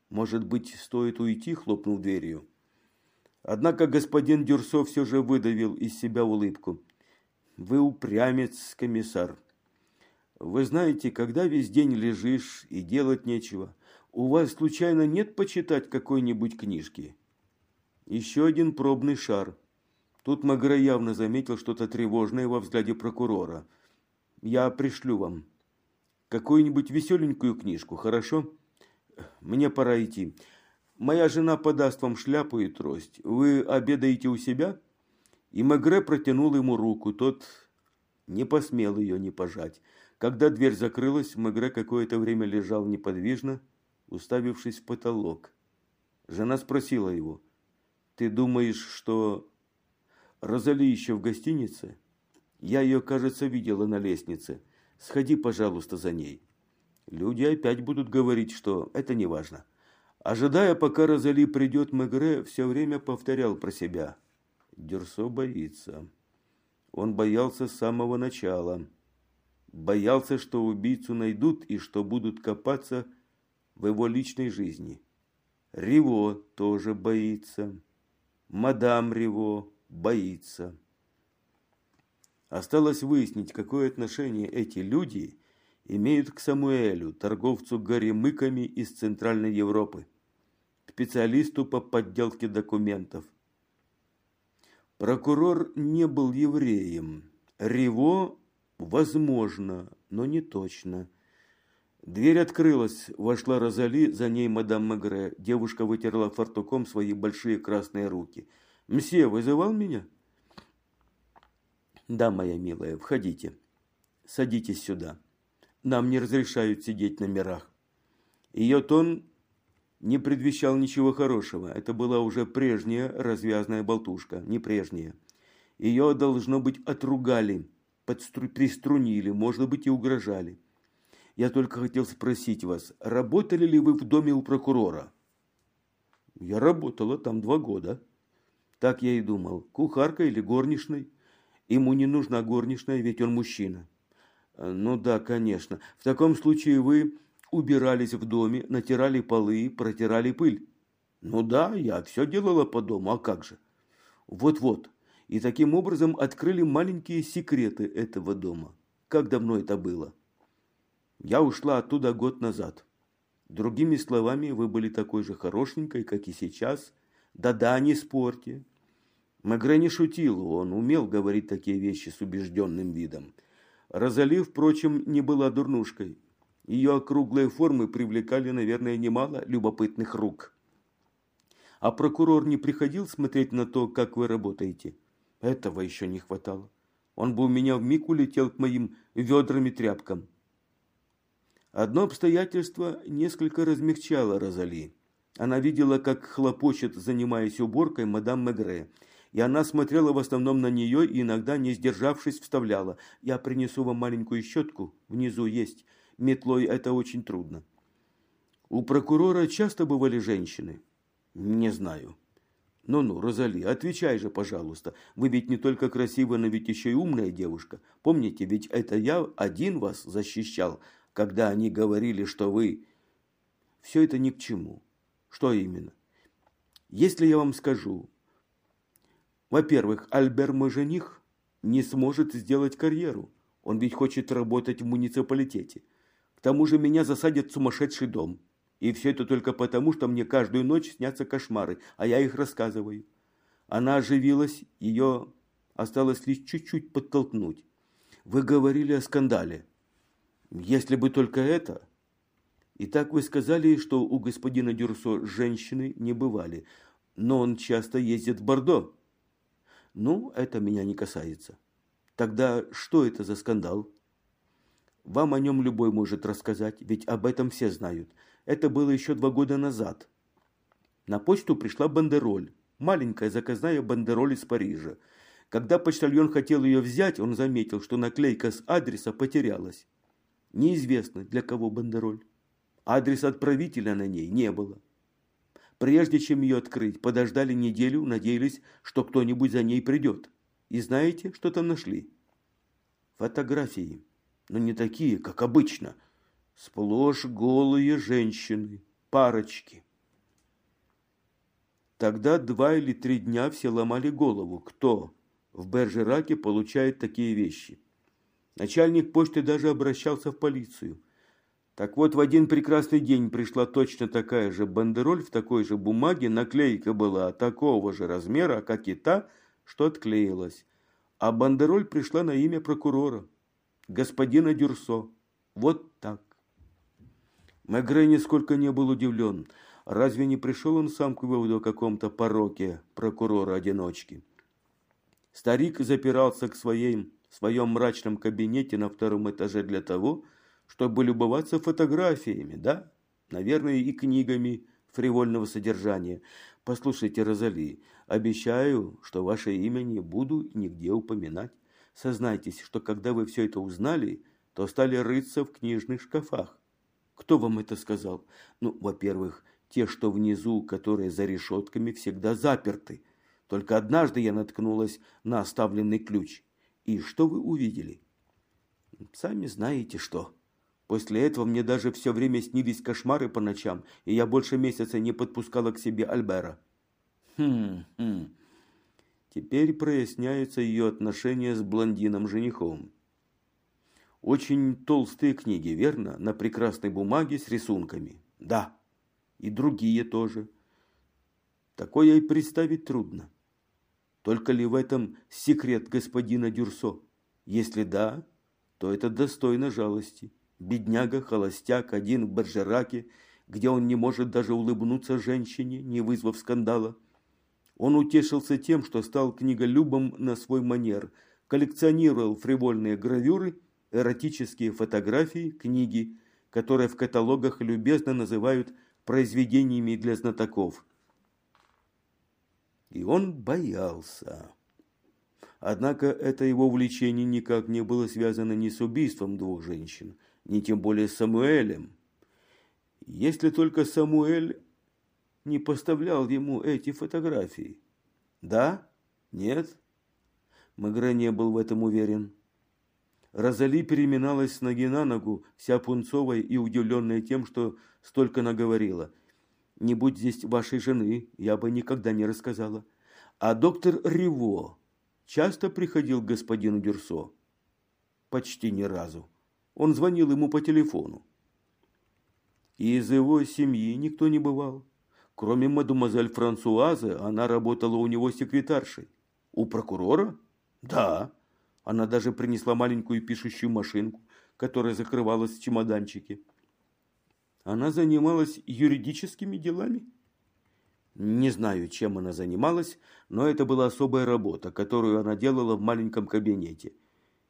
Может быть, стоит уйти, хлопнув дверью? Однако господин Дюрсо все же выдавил из себя улыбку. Вы упрямец, комиссар. Вы знаете, когда весь день лежишь и делать нечего, у вас случайно нет почитать какой-нибудь книжки? Еще один пробный шар. Тут Магра явно заметил что-то тревожное во взгляде прокурора. «Я пришлю вам какую-нибудь веселенькую книжку, хорошо? Мне пора идти. Моя жена подаст вам шляпу и трость. Вы обедаете у себя?» И Магре протянул ему руку. Тот не посмел ее не пожать. Когда дверь закрылась, Магре какое-то время лежал неподвижно, уставившись в потолок. Жена спросила его – ты думаешь, что Розали еще в гостинице? Я ее, кажется, видела на лестнице. Сходи, пожалуйста, за ней. Люди опять будут говорить, что это не важно. Ожидая, пока Розали придет, Мегре все время повторял про себя. Дюрсо боится. Он боялся с самого начала. Боялся, что убийцу найдут и что будут копаться в его личной жизни. Риво тоже боится мадам Риво боится. Осталось выяснить, какое отношение эти люди имеют к Самуэлю, торговцу горемыками из Центральной Европы, специалисту по подделке документов. Прокурор не был евреем. Риво, возможно, но не точно. Дверь открылась, вошла Розали, за ней мадам Мегре. Девушка вытерла фартуком свои большие красные руки. «Мсье, вызывал меня?» «Да, моя милая, входите. Садитесь сюда. Нам не разрешают сидеть на мирах». Ее тон не предвещал ничего хорошего. Это была уже прежняя развязная болтушка, не прежняя. Ее, должно быть, отругали, подстру... приструнили, может быть, и угрожали. Я только хотел спросить вас, работали ли вы в доме у прокурора? Я работала там два года. Так я и думал. Кухаркой или горничной? Ему не нужна горничная, ведь он мужчина. Ну да, конечно. В таком случае вы убирались в доме, натирали полы, протирали пыль. Ну да, я все делала по дому, а как же? Вот-вот. И таким образом открыли маленькие секреты этого дома. Как давно это было? Я ушла оттуда год назад. Другими словами, вы были такой же хорошенькой, как и сейчас. Да-да, не спорьте. Мегре не шутил, он умел говорить такие вещи с убежденным видом. Розали, впрочем, не была дурнушкой. Ее округлые формы привлекали, наверное, немало любопытных рук. А прокурор не приходил смотреть на то, как вы работаете? Этого еще не хватало. он бы у меня вмиг улетел к моим ведрами тряпкам. Одно обстоятельство несколько размягчало Розали. Она видела, как хлопочет, занимаясь уборкой, мадам Мегре, и она смотрела в основном на нее и иногда, не сдержавшись, вставляла. «Я принесу вам маленькую щетку, внизу есть. Метлой это очень трудно». У прокурора часто бывали женщины? Не знаю. Ну-ну, Розали, отвечай же, пожалуйста. Вы ведь не только красивая, но ведь еще и умная девушка. Помните, ведь это я один вас защищал, когда они говорили, что вы... Все это ни к чему. Что именно? Если я вам скажу, во-первых, Альбер мой жених не сможет сделать карьеру. Он ведь хочет работать в муниципалитете. К тому же меня засадят в сумасшедший дом. И все это только потому, что мне каждую ночь снятся кошмары, а я их рассказываю. Она оживилась, ее осталось лишь чуть-чуть подтолкнуть. Вы говорили о скандале. Если бы только это... Итак, вы сказали, что у господина Дюрсо женщины не бывали, но он часто ездит в Бордо. Ну, это меня не касается. Тогда что это за скандал? Вам о нем любой может рассказать, ведь об этом все знают. Это было еще два года назад. На почту пришла бандероль. Маленькая заказная бандероль из Парижа. Когда почтальон хотел ее взять, он заметил, что наклейка с адреса потерялась. Неизвестно, для кого бандероль. Адрес отправителя на ней не было. Прежде чем ее открыть, подождали неделю, надеялись, что кто-нибудь за ней придет. И знаете, что там нашли? Фотографии. Но не такие, как обычно, сплошь голые женщины, парочки. Тогда два или три дня все ломали голову, кто в Бержераке получает такие вещи. Начальник почты даже обращался в полицию. Так вот, в один прекрасный день пришла точно такая же бандероль в такой же бумаге, наклейка была такого же размера, как и та, что отклеилась. А бандероль пришла на имя прокурора, господина Дюрсо. Вот так. Мегре нисколько не был удивлен. Разве не пришел он сам к выводу о каком-то пороке прокурора-одиночки? Старик запирался к своей, в своем мрачном кабинете на втором этаже для того, чтобы любоваться фотографиями, да? Наверное, и книгами фривольного содержания. Послушайте, Розали, обещаю, что ваше имя не буду нигде упоминать. Сознайтесь, что когда вы все это узнали, то стали рыться в книжных шкафах. Кто вам это сказал? Ну, во-первых, те, что внизу, которые за решетками, всегда заперты. Только однажды я наткнулась на оставленный ключ. И что вы увидели? Сами знаете что. После этого мне даже все время снились кошмары по ночам, и я больше месяца не подпускала к себе Альбера. Хм, хм. Теперь проясняются ее отношения с блондином-женихом. Очень толстые книги, верно? На прекрасной бумаге с рисунками. Да. И другие тоже. Такое и представить трудно. Только ли в этом секрет господина Дюрсо? Если да, то это достойно жалости. Бедняга, холостяк, один в Бержераке, где он не может даже улыбнуться женщине, не вызвав скандала. Он утешился тем, что стал книголюбом на свой манер, коллекционировал фривольные гравюры эротические фотографии, книги, которые в каталогах любезно называют произведениями для знатоков. И он боялся. Однако это его увлечение никак не было связано ни с убийством двух женщин, ни тем более Самуэлем. Если только Самуэль не поставлял ему эти фотографии. Да? Нет? Мегре не был в этом уверен. Розали переминалась с ноги на ногу, вся пунцовая и удивленная тем, что столько наговорила. «Не будь здесь вашей жены, я бы никогда не рассказала». А доктор Риво часто приходил к господину Дюрсо? Почти ни разу. Он звонил ему по телефону. И из его семьи никто не бывал. Кроме мадемуазель Франсуазы, она работала у него секретаршей. У прокурора? Да. Она даже принесла маленькую пишущую машинку, которая закрывалась в чемоданчике. Она занималась юридическими делами? Не знаю, чем она занималась, но это была особая работа, которую она делала в маленьком кабинете.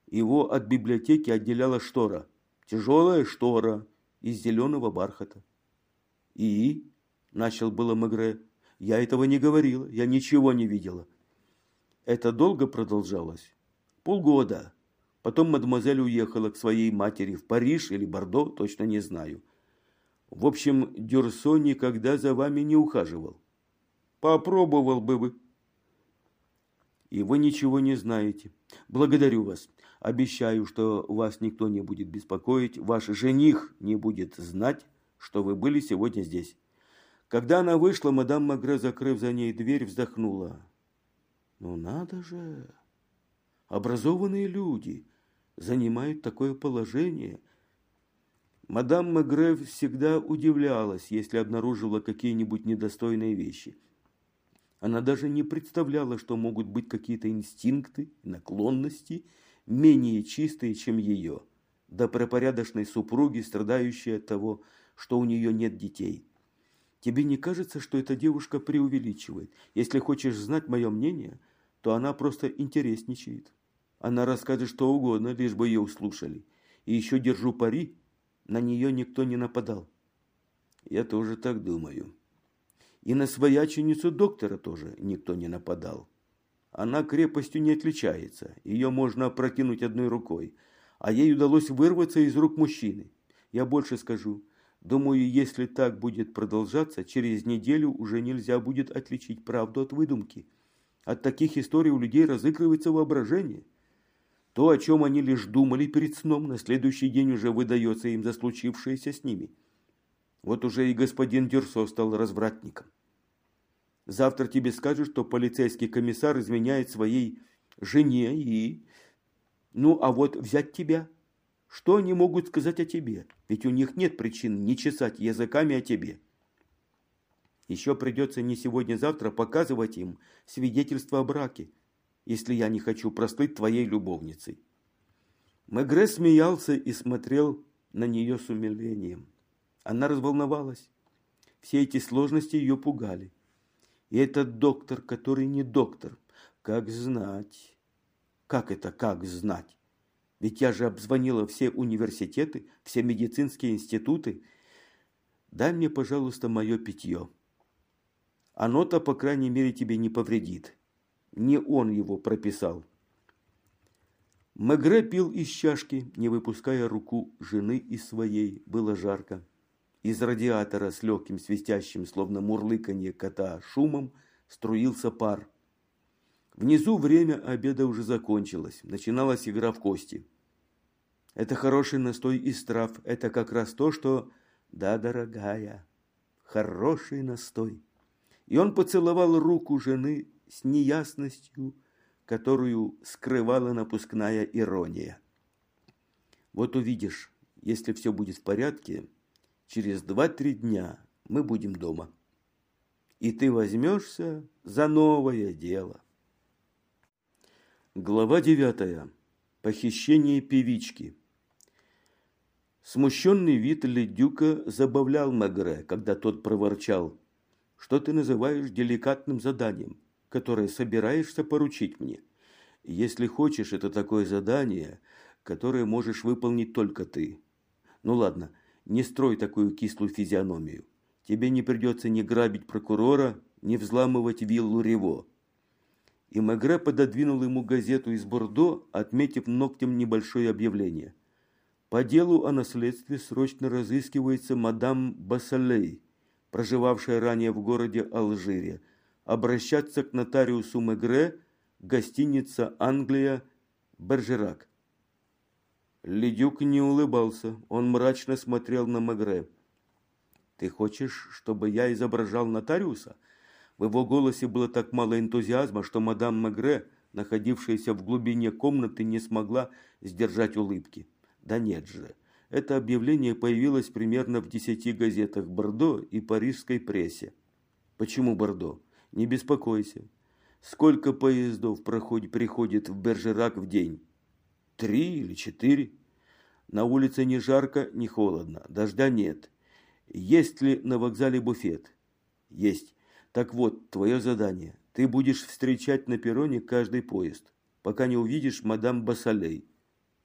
Его от библиотеки отделяла штора. Тяжелая штора из зеленого бархата. «И?» – начал было Мегре. «Я этого не говорила, я ничего не видела». Это долго продолжалось? Полгода. Потом мадемуазель уехала к своей матери в Париж или Бордо, точно не знаю. В общем, Дюрсо никогда за вами не ухаживал. Попробовал бы вы. И вы ничего не знаете. Благодарю вас. Обещаю, что вас никто не будет беспокоить. Ваш жених не будет знать, что вы были сегодня здесь. Когда она вышла, мадам Магре, закрыв за ней дверь, вздохнула. Ну надо же! Образованные люди занимают такое положение. Мадам Мегре всегда удивлялась, если обнаружила какие-нибудь недостойные вещи. Она даже не представляла, что могут быть какие-то инстинкты, наклонности, менее чистые, чем ее, до пропорядочной супруги, страдающей от того, что у нее нет детей. Тебе не кажется, что эта девушка преувеличивает? Если хочешь знать мое мнение, то она просто интересничает. Она расскажет что угодно, лишь бы ее услышали. И еще держу пари, на нее никто не нападал. Я тоже так думаю. И на свояченицу доктора тоже никто не нападал. Она крепостью не отличается, ее можно опрокинуть одной рукой, а ей удалось вырваться из рук мужчины. Я больше скажу, Думаю, если так будет продолжаться, через неделю уже нельзя будет отличить правду от выдумки. От таких историй у людей разыгрывается воображение. То, о чем они лишь думали перед сном, на следующий день уже выдается им за случившееся с ними. Вот уже и господин Дюрсо стал развратником. Завтра тебе скажут, что полицейский комиссар изменяет своей жене и... Ну, а вот взять тебя – что они могут сказать о тебе? Ведь у них нет причин не чесать языками о тебе. Еще придется не сегодня-завтра показывать им свидетельство о браке, если я не хочу простыть твоей любовницей. Мегре смеялся и смотрел на нее с умилением. Она разволновалась. Все эти сложности ее пугали. И этот доктор, который не доктор, как знать? Как это как знать? Ведь я же обзвонила все университеты, все медицинские институты. Дай мне, пожалуйста, мое питье. Оно-то, по крайней мере, тебе не повредит. Не он его прописал. Мегре пил из чашки, не выпуская руку жены из своей. Было жарко. Из радиатора с легким свистящим, словно мурлыканье кота, шумом струился пар. Внизу время обеда уже закончилось. Начиналась игра в кости. Это хороший настой из трав. Это как раз то, что... Да, дорогая, хороший настой. И он поцеловал руку жены с неясностью, которую скрывала напускная ирония. Вот увидишь, если все будет в порядке, через два-три дня мы будем дома. И ты возьмешься за новое дело. Глава девятая. Похищение певички. Смущенный вид Ледюка забавлял Мегре, когда тот проворчал. «Что ты называешь деликатным заданием, которое собираешься поручить мне? Если хочешь, это такое задание, которое можешь выполнить только ты. Ну ладно, не строй такую кислую физиономию. Тебе не придется ни грабить прокурора, ни взламывать виллу Рево». И Мегре пододвинул ему газету из Бордо, отметив ногтем небольшое объявление – по делу о наследстве срочно разыскивается мадам Басалей, проживавшая ранее в городе Алжире. Обращаться к нотариусу Мегре, гостиница Англия, Бержерак. Ледюк не улыбался, он мрачно смотрел на Мегре. «Ты хочешь, чтобы я изображал нотариуса?» В его голосе было так мало энтузиазма, что мадам Мегре, находившаяся в глубине комнаты, не смогла сдержать улыбки. Да нет же. Это объявление появилось примерно в десяти газетах Бордо и парижской прессе. Почему Бордо? Не беспокойся. Сколько поездов проходит, приходит в Бержерак в день? Три или четыре? На улице ни жарко, ни холодно. Дождя нет. Есть ли на вокзале буфет? Есть. Так вот, твое задание. Ты будешь встречать на перроне каждый поезд, пока не увидишь мадам Басалей.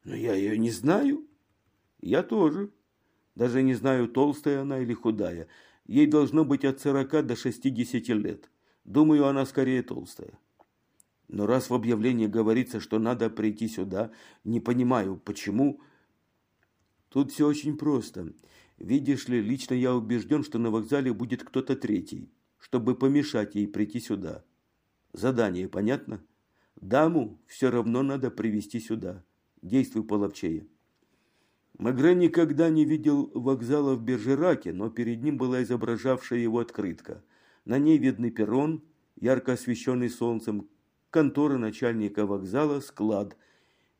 Но я ее не знаю. Я тоже. Даже не знаю, толстая она или худая. Ей должно быть от 40 до 60 лет. Думаю, она скорее толстая. Но раз в объявлении говорится, что надо прийти сюда, не понимаю, почему... Тут все очень просто. Видишь ли, лично я убежден, что на вокзале будет кто-то третий, чтобы помешать ей прийти сюда. Задание понятно? Даму все равно надо привести сюда. Действуй половчее. Магре никогда не видел вокзала в Бержераке, но перед ним была изображавшая его открытка. На ней видны перрон, ярко освещенный солнцем, контора начальника вокзала, склад.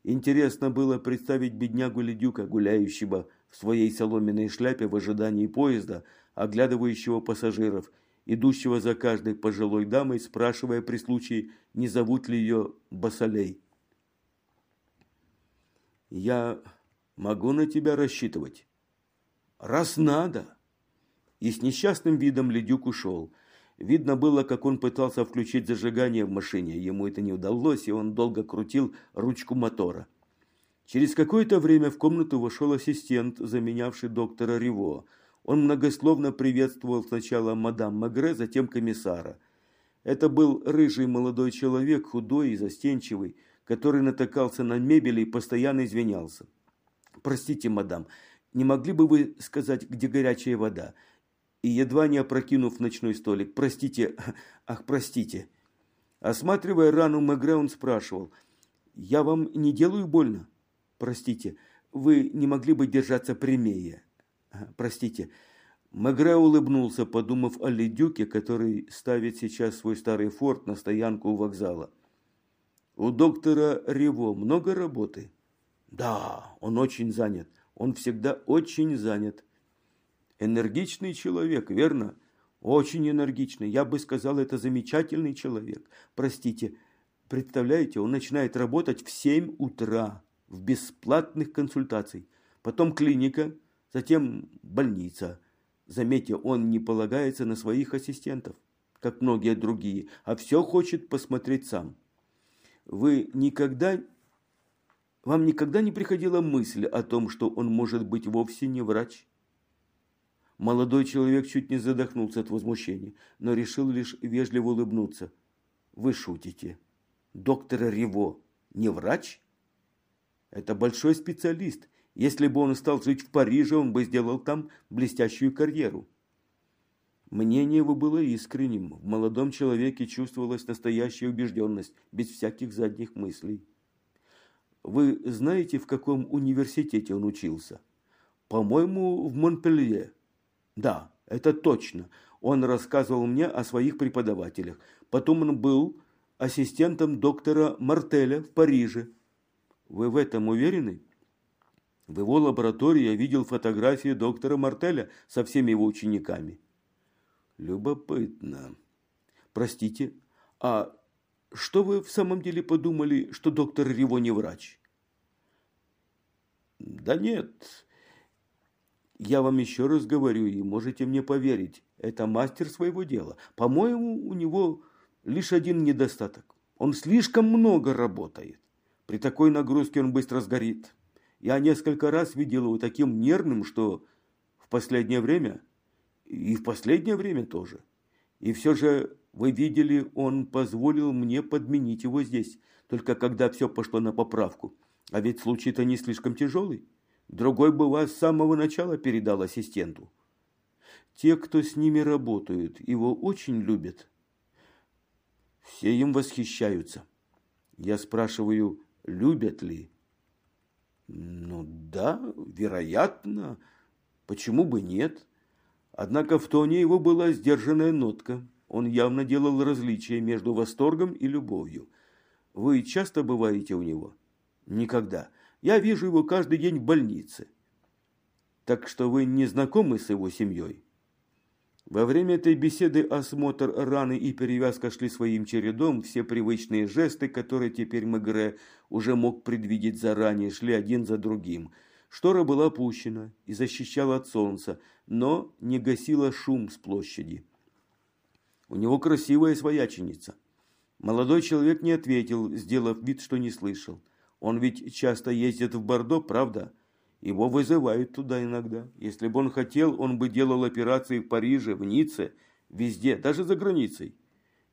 Интересно было представить беднягу Ледюка, гуляющего в своей соломенной шляпе в ожидании поезда, оглядывающего пассажиров, идущего за каждой пожилой дамой, спрашивая при случае, не зовут ли ее Басалей. «Я Могу на тебя рассчитывать. Раз надо. И с несчастным видом Ледюк ушел. Видно было, как он пытался включить зажигание в машине. Ему это не удалось, и он долго крутил ручку мотора. Через какое-то время в комнату вошел ассистент, заменявший доктора Риво. Он многословно приветствовал сначала мадам Магре, затем комиссара. Это был рыжий молодой человек, худой и застенчивый, который натыкался на мебель и постоянно извинялся. «Простите, мадам, не могли бы вы сказать, где горячая вода?» И едва не опрокинув ночной столик, «Простите, ах, простите». Осматривая рану Мегре, он спрашивал, «Я вам не делаю больно?» «Простите, вы не могли бы держаться прямее?» «Простите». Мегре улыбнулся, подумав о Ледюке, который ставит сейчас свой старый форт на стоянку у вокзала. «У доктора Рево много работы?» Да, он очень занят. Он всегда очень занят. Энергичный человек, верно? Очень энергичный. Я бы сказал, это замечательный человек. Простите, представляете, он начинает работать в 7 утра в бесплатных консультаций. Потом клиника, затем больница. Заметьте, он не полагается на своих ассистентов, как многие другие, а все хочет посмотреть сам. Вы никогда вам никогда не приходила мысль о том, что он может быть вовсе не врач? Молодой человек чуть не задохнулся от возмущения, но решил лишь вежливо улыбнуться. Вы шутите. Доктор Риво не врач? Это большой специалист. Если бы он стал жить в Париже, он бы сделал там блестящую карьеру. Мнение его было искренним. В молодом человеке чувствовалась настоящая убежденность, без всяких задних мыслей. Вы знаете, в каком университете он учился? По-моему, в Монпелье. Да, это точно. Он рассказывал мне о своих преподавателях. Потом он был ассистентом доктора Мартеля в Париже. Вы в этом уверены? В его лаборатории я видел фотографии доктора Мартеля со всеми его учениками. Любопытно. Простите, а что вы в самом деле подумали, что доктор Риво не врач? Да нет. Я вам еще раз говорю, и можете мне поверить, это мастер своего дела. По-моему, у него лишь один недостаток. Он слишком много работает. При такой нагрузке он быстро сгорит. Я несколько раз видел его таким нервным, что в последнее время, и в последнее время тоже. И все же вы видели, он позволил мне подменить его здесь, только когда все пошло на поправку. А ведь случай-то не слишком тяжелый. Другой бы вас с самого начала передал ассистенту. Те, кто с ними работают, его очень любят. Все им восхищаются. Я спрашиваю, любят ли? Ну да, вероятно. Почему бы нет? Однако в тоне его была сдержанная нотка. Он явно делал различия между восторгом и любовью. Вы часто бываете у него? Никогда. Я вижу его каждый день в больнице. Так что вы не знакомы с его семьей? Во время этой беседы осмотр раны и перевязка шли своим чередом. Все привычные жесты, которые теперь Мегре уже мог предвидеть заранее, шли один за другим. Штора была опущена и защищала от солнца, но не гасила шум с площади. У него красивая свояченица. Молодой человек не ответил, сделав вид, что не слышал. Он ведь часто ездит в Бордо, правда? Его вызывают туда иногда. Если бы он хотел, он бы делал операции в Париже, в Ницце, везде, даже за границей,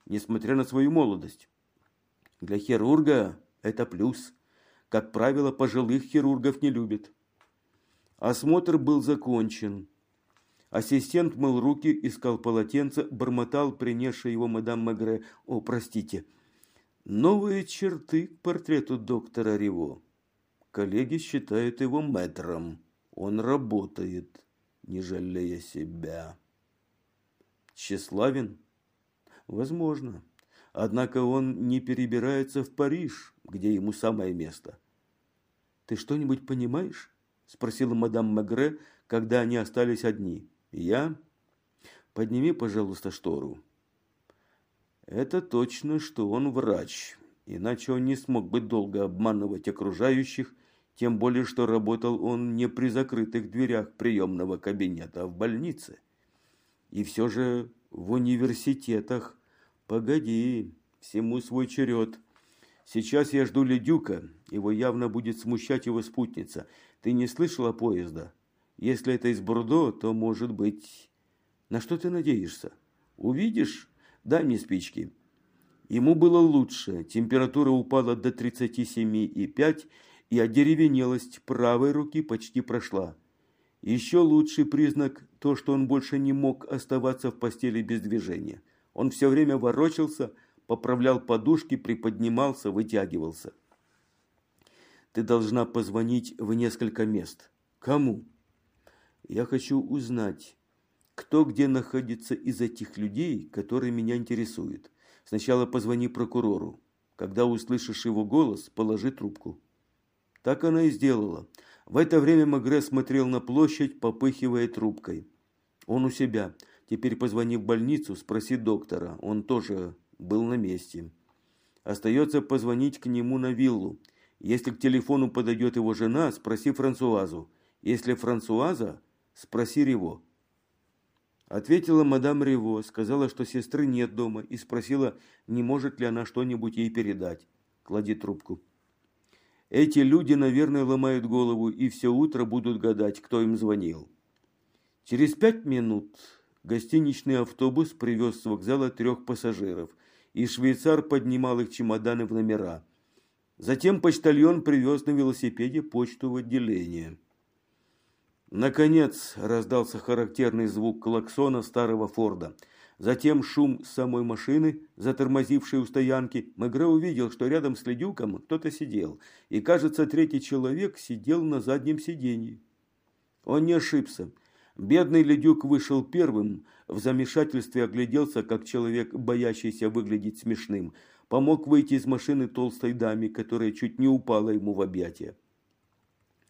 несмотря на свою молодость. Для хирурга это плюс. Как правило, пожилых хирургов не любят. Осмотр был закончен. Ассистент мыл руки, искал полотенце, бормотал принесший его мадам Мегре. «О, простите, новые черты к портрету доктора Риво. Коллеги считают его мэтром. Он работает, не жалея себя». Тщеславен? Возможно. Однако он не перебирается в Париж, где ему самое место. «Ты что-нибудь понимаешь?» – спросила мадам Мегре, когда они остались одни. «Я? Подними, пожалуйста, штору». Это точно, что он врач, иначе он не смог бы долго обманывать окружающих, тем более, что работал он не при закрытых дверях приемного кабинета, а в больнице. И все же в университетах. Погоди, всему свой черед. Сейчас я жду Ледюка, его явно будет смущать его спутница. Ты не слышала поезда? Если это из Бордо, то, может быть... На что ты надеешься? Увидишь? Дай мне спички. Ему было лучше. Температура упала до 37,5, и одеревенелость правой руки почти прошла. Еще лучший признак – то, что он больше не мог оставаться в постели без движения. Он все время ворочался, поправлял подушки, приподнимался, вытягивался. Ты должна позвонить в несколько мест. Кому? Я хочу узнать, кто где находится из этих людей, которые меня интересуют. Сначала позвони прокурору. Когда услышишь его голос, положи трубку. Так она и сделала. В это время Магре смотрел на площадь, попыхивая трубкой. Он у себя. Теперь позвони в больницу, спроси доктора. Он тоже был на месте. Остается позвонить к нему на виллу. Если к телефону подойдет его жена, спроси Франсуазу. Если Франсуаза, Спроси Рево. Ответила мадам Рево, сказала, что сестры нет дома, и спросила, не может ли она что-нибудь ей передать. Клади трубку. Эти люди, наверное, ломают голову и все утро будут гадать, кто им звонил. Через пять минут гостиничный автобус привез с вокзала трех пассажиров, и швейцар поднимал их чемоданы в номера. Затем почтальон привез на велосипеде почту в отделение. Наконец раздался характерный звук клаксона старого Форда. Затем шум самой машины, затормозившей у стоянки. Мегре увидел, что рядом с Ледюком кто-то сидел. И, кажется, третий человек сидел на заднем сиденье. Он не ошибся. Бедный Ледюк вышел первым, в замешательстве огляделся, как человек, боящийся выглядеть смешным. Помог выйти из машины толстой даме, которая чуть не упала ему в объятия.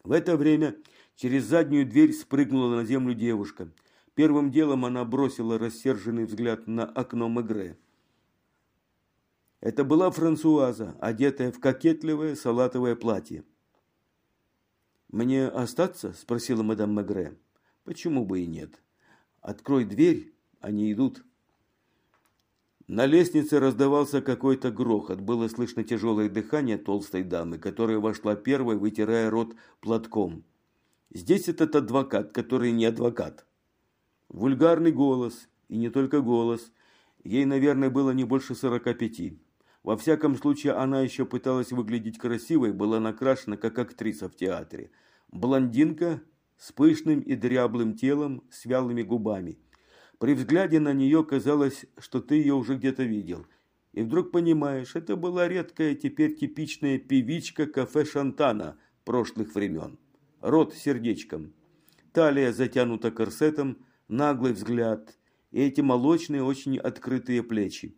В это время Через заднюю дверь спрыгнула на землю девушка. Первым делом она бросила рассерженный взгляд на окно Мегре. Это была Франсуаза, одетая в кокетливое салатовое платье. «Мне остаться?» – спросила мадам Мегре. «Почему бы и нет? Открой дверь, они идут». На лестнице раздавался какой-то грохот. Было слышно тяжелое дыхание толстой дамы, которая вошла первой, вытирая рот платком. Здесь этот адвокат, который не адвокат. Вульгарный голос, и не только голос. Ей, наверное, было не больше сорока пяти. Во всяком случае, она еще пыталась выглядеть красивой, была накрашена, как актриса в театре. Блондинка с пышным и дряблым телом, с вялыми губами. При взгляде на нее казалось, что ты ее уже где-то видел. И вдруг понимаешь, это была редкая, теперь типичная певичка кафе Шантана прошлых времен рот сердечком. Талия затянута корсетом, наглый взгляд и эти молочные, очень открытые плечи.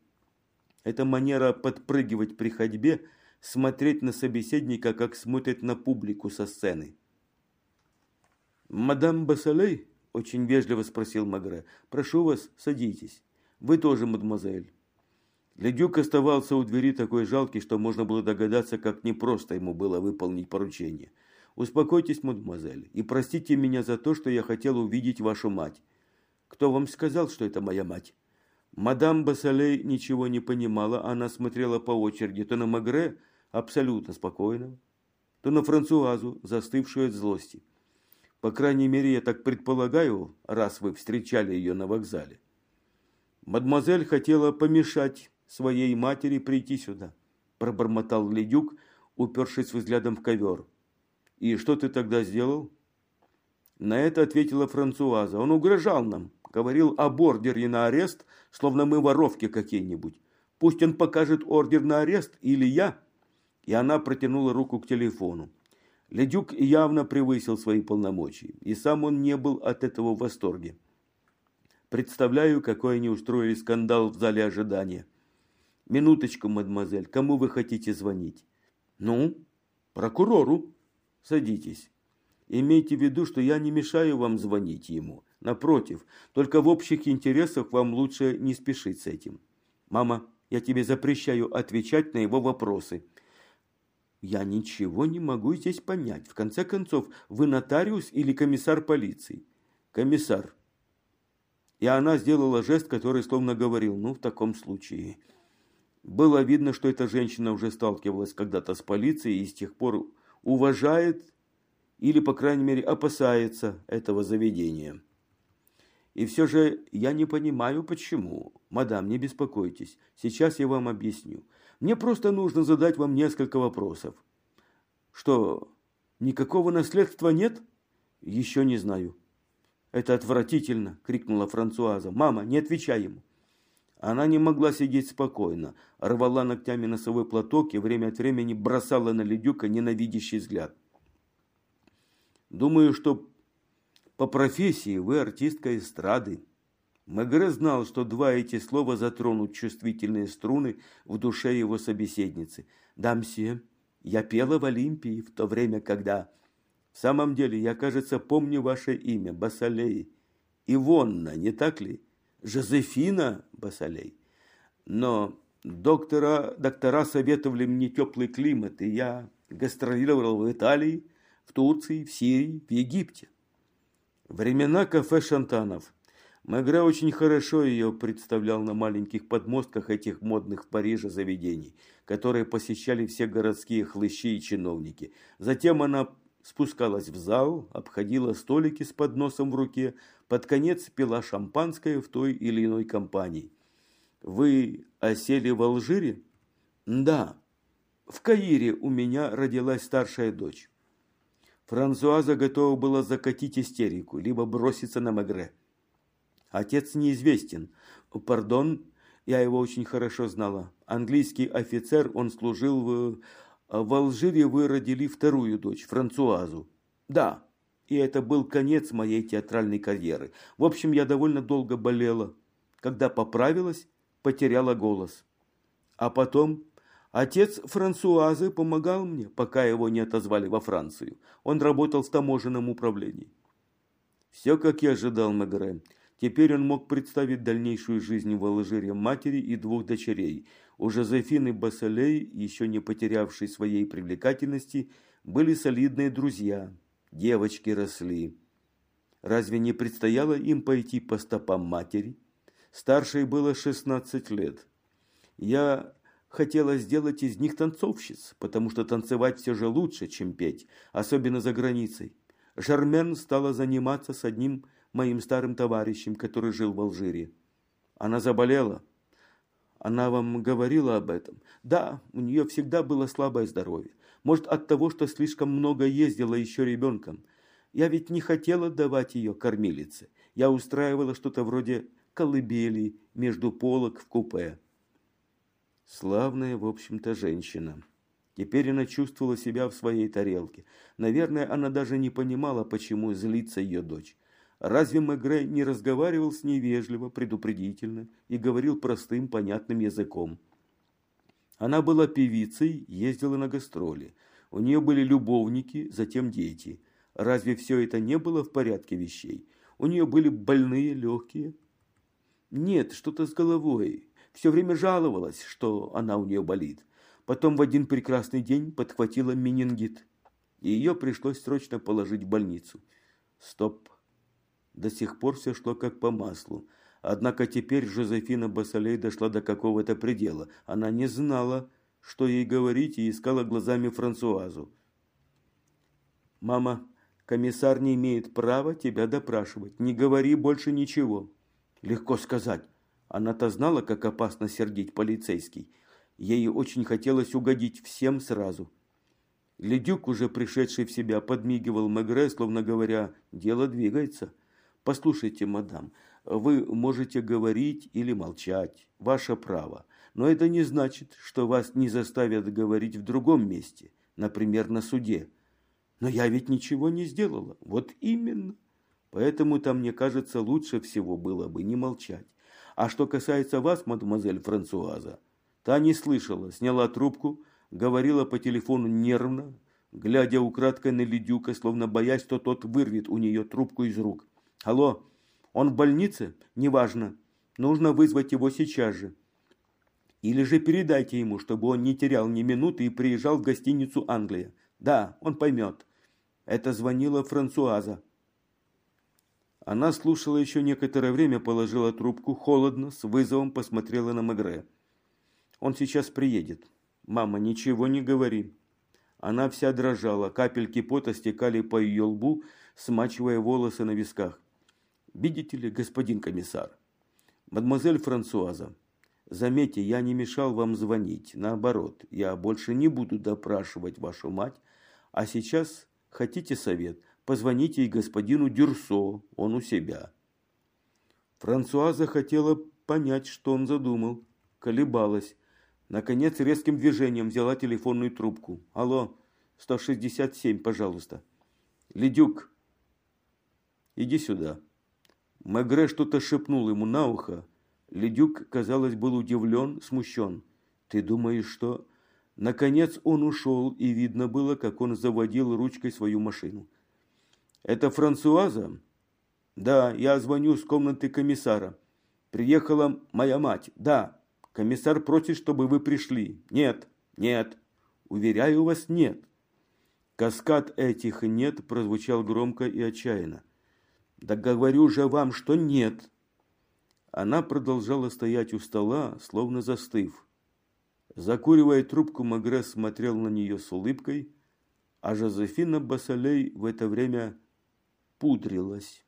Эта манера подпрыгивать при ходьбе, смотреть на собеседника, как смотрит на публику со сцены. «Мадам Басалей?» – очень вежливо спросил Магре. «Прошу вас, садитесь. Вы тоже, мадемуазель». Ледюк оставался у двери такой жалкий, что можно было догадаться, как непросто ему было выполнить поручение – Успокойтесь, мадемуазель, и простите меня за то, что я хотел увидеть вашу мать. Кто вам сказал, что это моя мать? Мадам Басалей ничего не понимала, она смотрела по очереди то на Магре, абсолютно спокойного, то на Франсуазу, застывшую от злости. По крайней мере, я так предполагаю, раз вы встречали ее на вокзале. Мадемуазель хотела помешать своей матери прийти сюда, пробормотал Ледюк, упершись взглядом в ковер. И что ты тогда сделал? На это ответила Франсуаза. Он угрожал нам, говорил об ордере на арест, словно мы воровки какие-нибудь. Пусть он покажет ордер на арест или я. И она протянула руку к телефону. Ледюк явно превысил свои полномочия, и сам он не был от этого в восторге. Представляю, какой они устроили скандал в зале ожидания. Минуточку, мадемуазель, кому вы хотите звонить? Ну, прокурору. Садитесь. Имейте в виду, что я не мешаю вам звонить ему. Напротив, только в общих интересах вам лучше не спешить с этим. Мама, я тебе запрещаю отвечать на его вопросы. Я ничего не могу здесь понять. В конце концов, вы нотариус или комиссар полиции? Комиссар. И она сделала жест, который словно говорил, ну, в таком случае. Было видно, что эта женщина уже сталкивалась когда-то с полицией и с тех пор уважает или, по крайней мере, опасается этого заведения. И все же я не понимаю, почему. Мадам, не беспокойтесь. Сейчас я вам объясню. Мне просто нужно задать вам несколько вопросов. Что, никакого наследства нет? Еще не знаю. Это отвратительно, крикнула Франсуаза. Мама, не отвечай ему. Она не могла сидеть спокойно, рвала ногтями носовой платок и время от времени бросала на Ледюка ненавидящий взгляд. Думаю, что по профессии вы артистка эстрады. Мегре знал, что два эти слова затронут чувствительные струны в душе его собеседницы. «Да, мсье, я пела в Олимпии в то время, когда...» «В самом деле, я, кажется, помню ваше имя, Басалей. Ивонна, не так ли? Жозефина Басалей. Но доктора, доктора советовали мне теплый климат, и я гастролировал в Италии, в Турции, в Сирии, в Египте. Времена кафе Шантанов. Мегре очень хорошо ее представлял на маленьких подмостках этих модных в Париже заведений, которые посещали все городские хлыщи и чиновники. Затем она спускалась в зал, обходила столики с подносом в руке, под конец пила шампанское в той или иной компании. «Вы осели в Алжире?» «Да. В Каире у меня родилась старшая дочь. Франсуаза готова была закатить истерику, либо броситься на Мегре. Отец неизвестен. Пардон, я его очень хорошо знала. Английский офицер, он служил в... В Алжире вы родили вторую дочь, Франсуазу. Да, и это был конец моей театральной карьеры. В общем, я довольно долго болела. Когда поправилась, потеряла голос. А потом Отец Франсуазы помогал мне, пока его не отозвали во Францию. Он работал в таможенном управлении. Все, как я ожидал, Мегре. Теперь он мог представить дальнейшую жизнь в Алжире матери и двух дочерей. У Жозефины Басалей, еще не потерявшей своей привлекательности, были солидные друзья. Девочки росли. Разве не предстояло им пойти по стопам матери? Старшей было 16 лет. Я хотела сделать из них танцовщиц, потому что танцевать все же лучше, чем петь, особенно за границей. Жармен стала заниматься с одним моим старым товарищем, который жил в Алжире. Она заболела. Она вам говорила об этом? Да, у нее всегда было слабое здоровье. Может, от того, что слишком много ездила еще ребенком. Я ведь не хотела давать ее кормилице. Я устраивала что-то вроде колыбели между полок в купе. Славная, в общем-то, женщина. Теперь она чувствовала себя в своей тарелке. Наверное, она даже не понимала, почему злится ее дочь. Разве Мегре не разговаривал с ней вежливо, предупредительно и говорил простым, понятным языком? Она была певицей, ездила на гастроли. У нее были любовники, затем дети. Разве все это не было в порядке вещей? У нее были больные легкие? Нет, что-то с головой все время жаловалась, что она у нее болит. Потом в один прекрасный день подхватила менингит, и ее пришлось срочно положить в больницу. Стоп. До сих пор все шло как по маслу. Однако теперь Жозефина Басалей дошла до какого-то предела. Она не знала, что ей говорить, и искала глазами Франсуазу. Мама, комиссар не имеет права тебя допрашивать. Не говори больше ничего. Легко сказать. Она-то знала, как опасно сердить полицейский. Ей очень хотелось угодить всем сразу. Ледюк, уже пришедший в себя, подмигивал Мегре, словно говоря, дело двигается. Послушайте, мадам, вы можете говорить или молчать, ваше право. Но это не значит, что вас не заставят говорить в другом месте, например, на суде. Но я ведь ничего не сделала. Вот именно. Поэтому-то, мне кажется, лучше всего было бы не молчать. А что касается вас, мадемуазель Франсуаза, та не слышала, сняла трубку, говорила по телефону нервно, глядя украдкой на Ледюка, словно боясь, что тот вырвет у нее трубку из рук. «Алло, он в больнице? Неважно. Нужно вызвать его сейчас же. Или же передайте ему, чтобы он не терял ни минуты и приезжал в гостиницу «Англия». Да, он поймет. Это звонила Франсуаза. Она слушала еще некоторое время, положила трубку, холодно, с вызовом посмотрела на Мегре. Он сейчас приедет. Мама, ничего не говори. Она вся дрожала, капельки пота стекали по ее лбу, смачивая волосы на висках. Видите ли, господин комиссар, мадемуазель Франсуаза, заметьте, я не мешал вам звонить. Наоборот, я больше не буду допрашивать вашу мать, а сейчас хотите совет – Позвоните и господину Дюрсо, он у себя. Франсуаза хотела понять, что он задумал. Колебалась. Наконец, резким движением взяла телефонную трубку. Алло, 167, пожалуйста. Ледюк, иди сюда. Мегре что-то шепнул ему на ухо. Ледюк, казалось, был удивлен, смущен. Ты думаешь, что... Наконец он ушел, и видно было, как он заводил ручкой свою машину. Это Франсуаза? Да, я звоню с комнаты комиссара. Приехала моя мать. Да, комиссар просит, чтобы вы пришли. Нет, нет. Уверяю вас, нет. Каскад этих «нет» прозвучал громко и отчаянно. Да говорю же вам, что нет. Она продолжала стоять у стола, словно застыв. Закуривая трубку, Магре смотрел на нее с улыбкой, а Жозефина Басалей в это время пудрилась.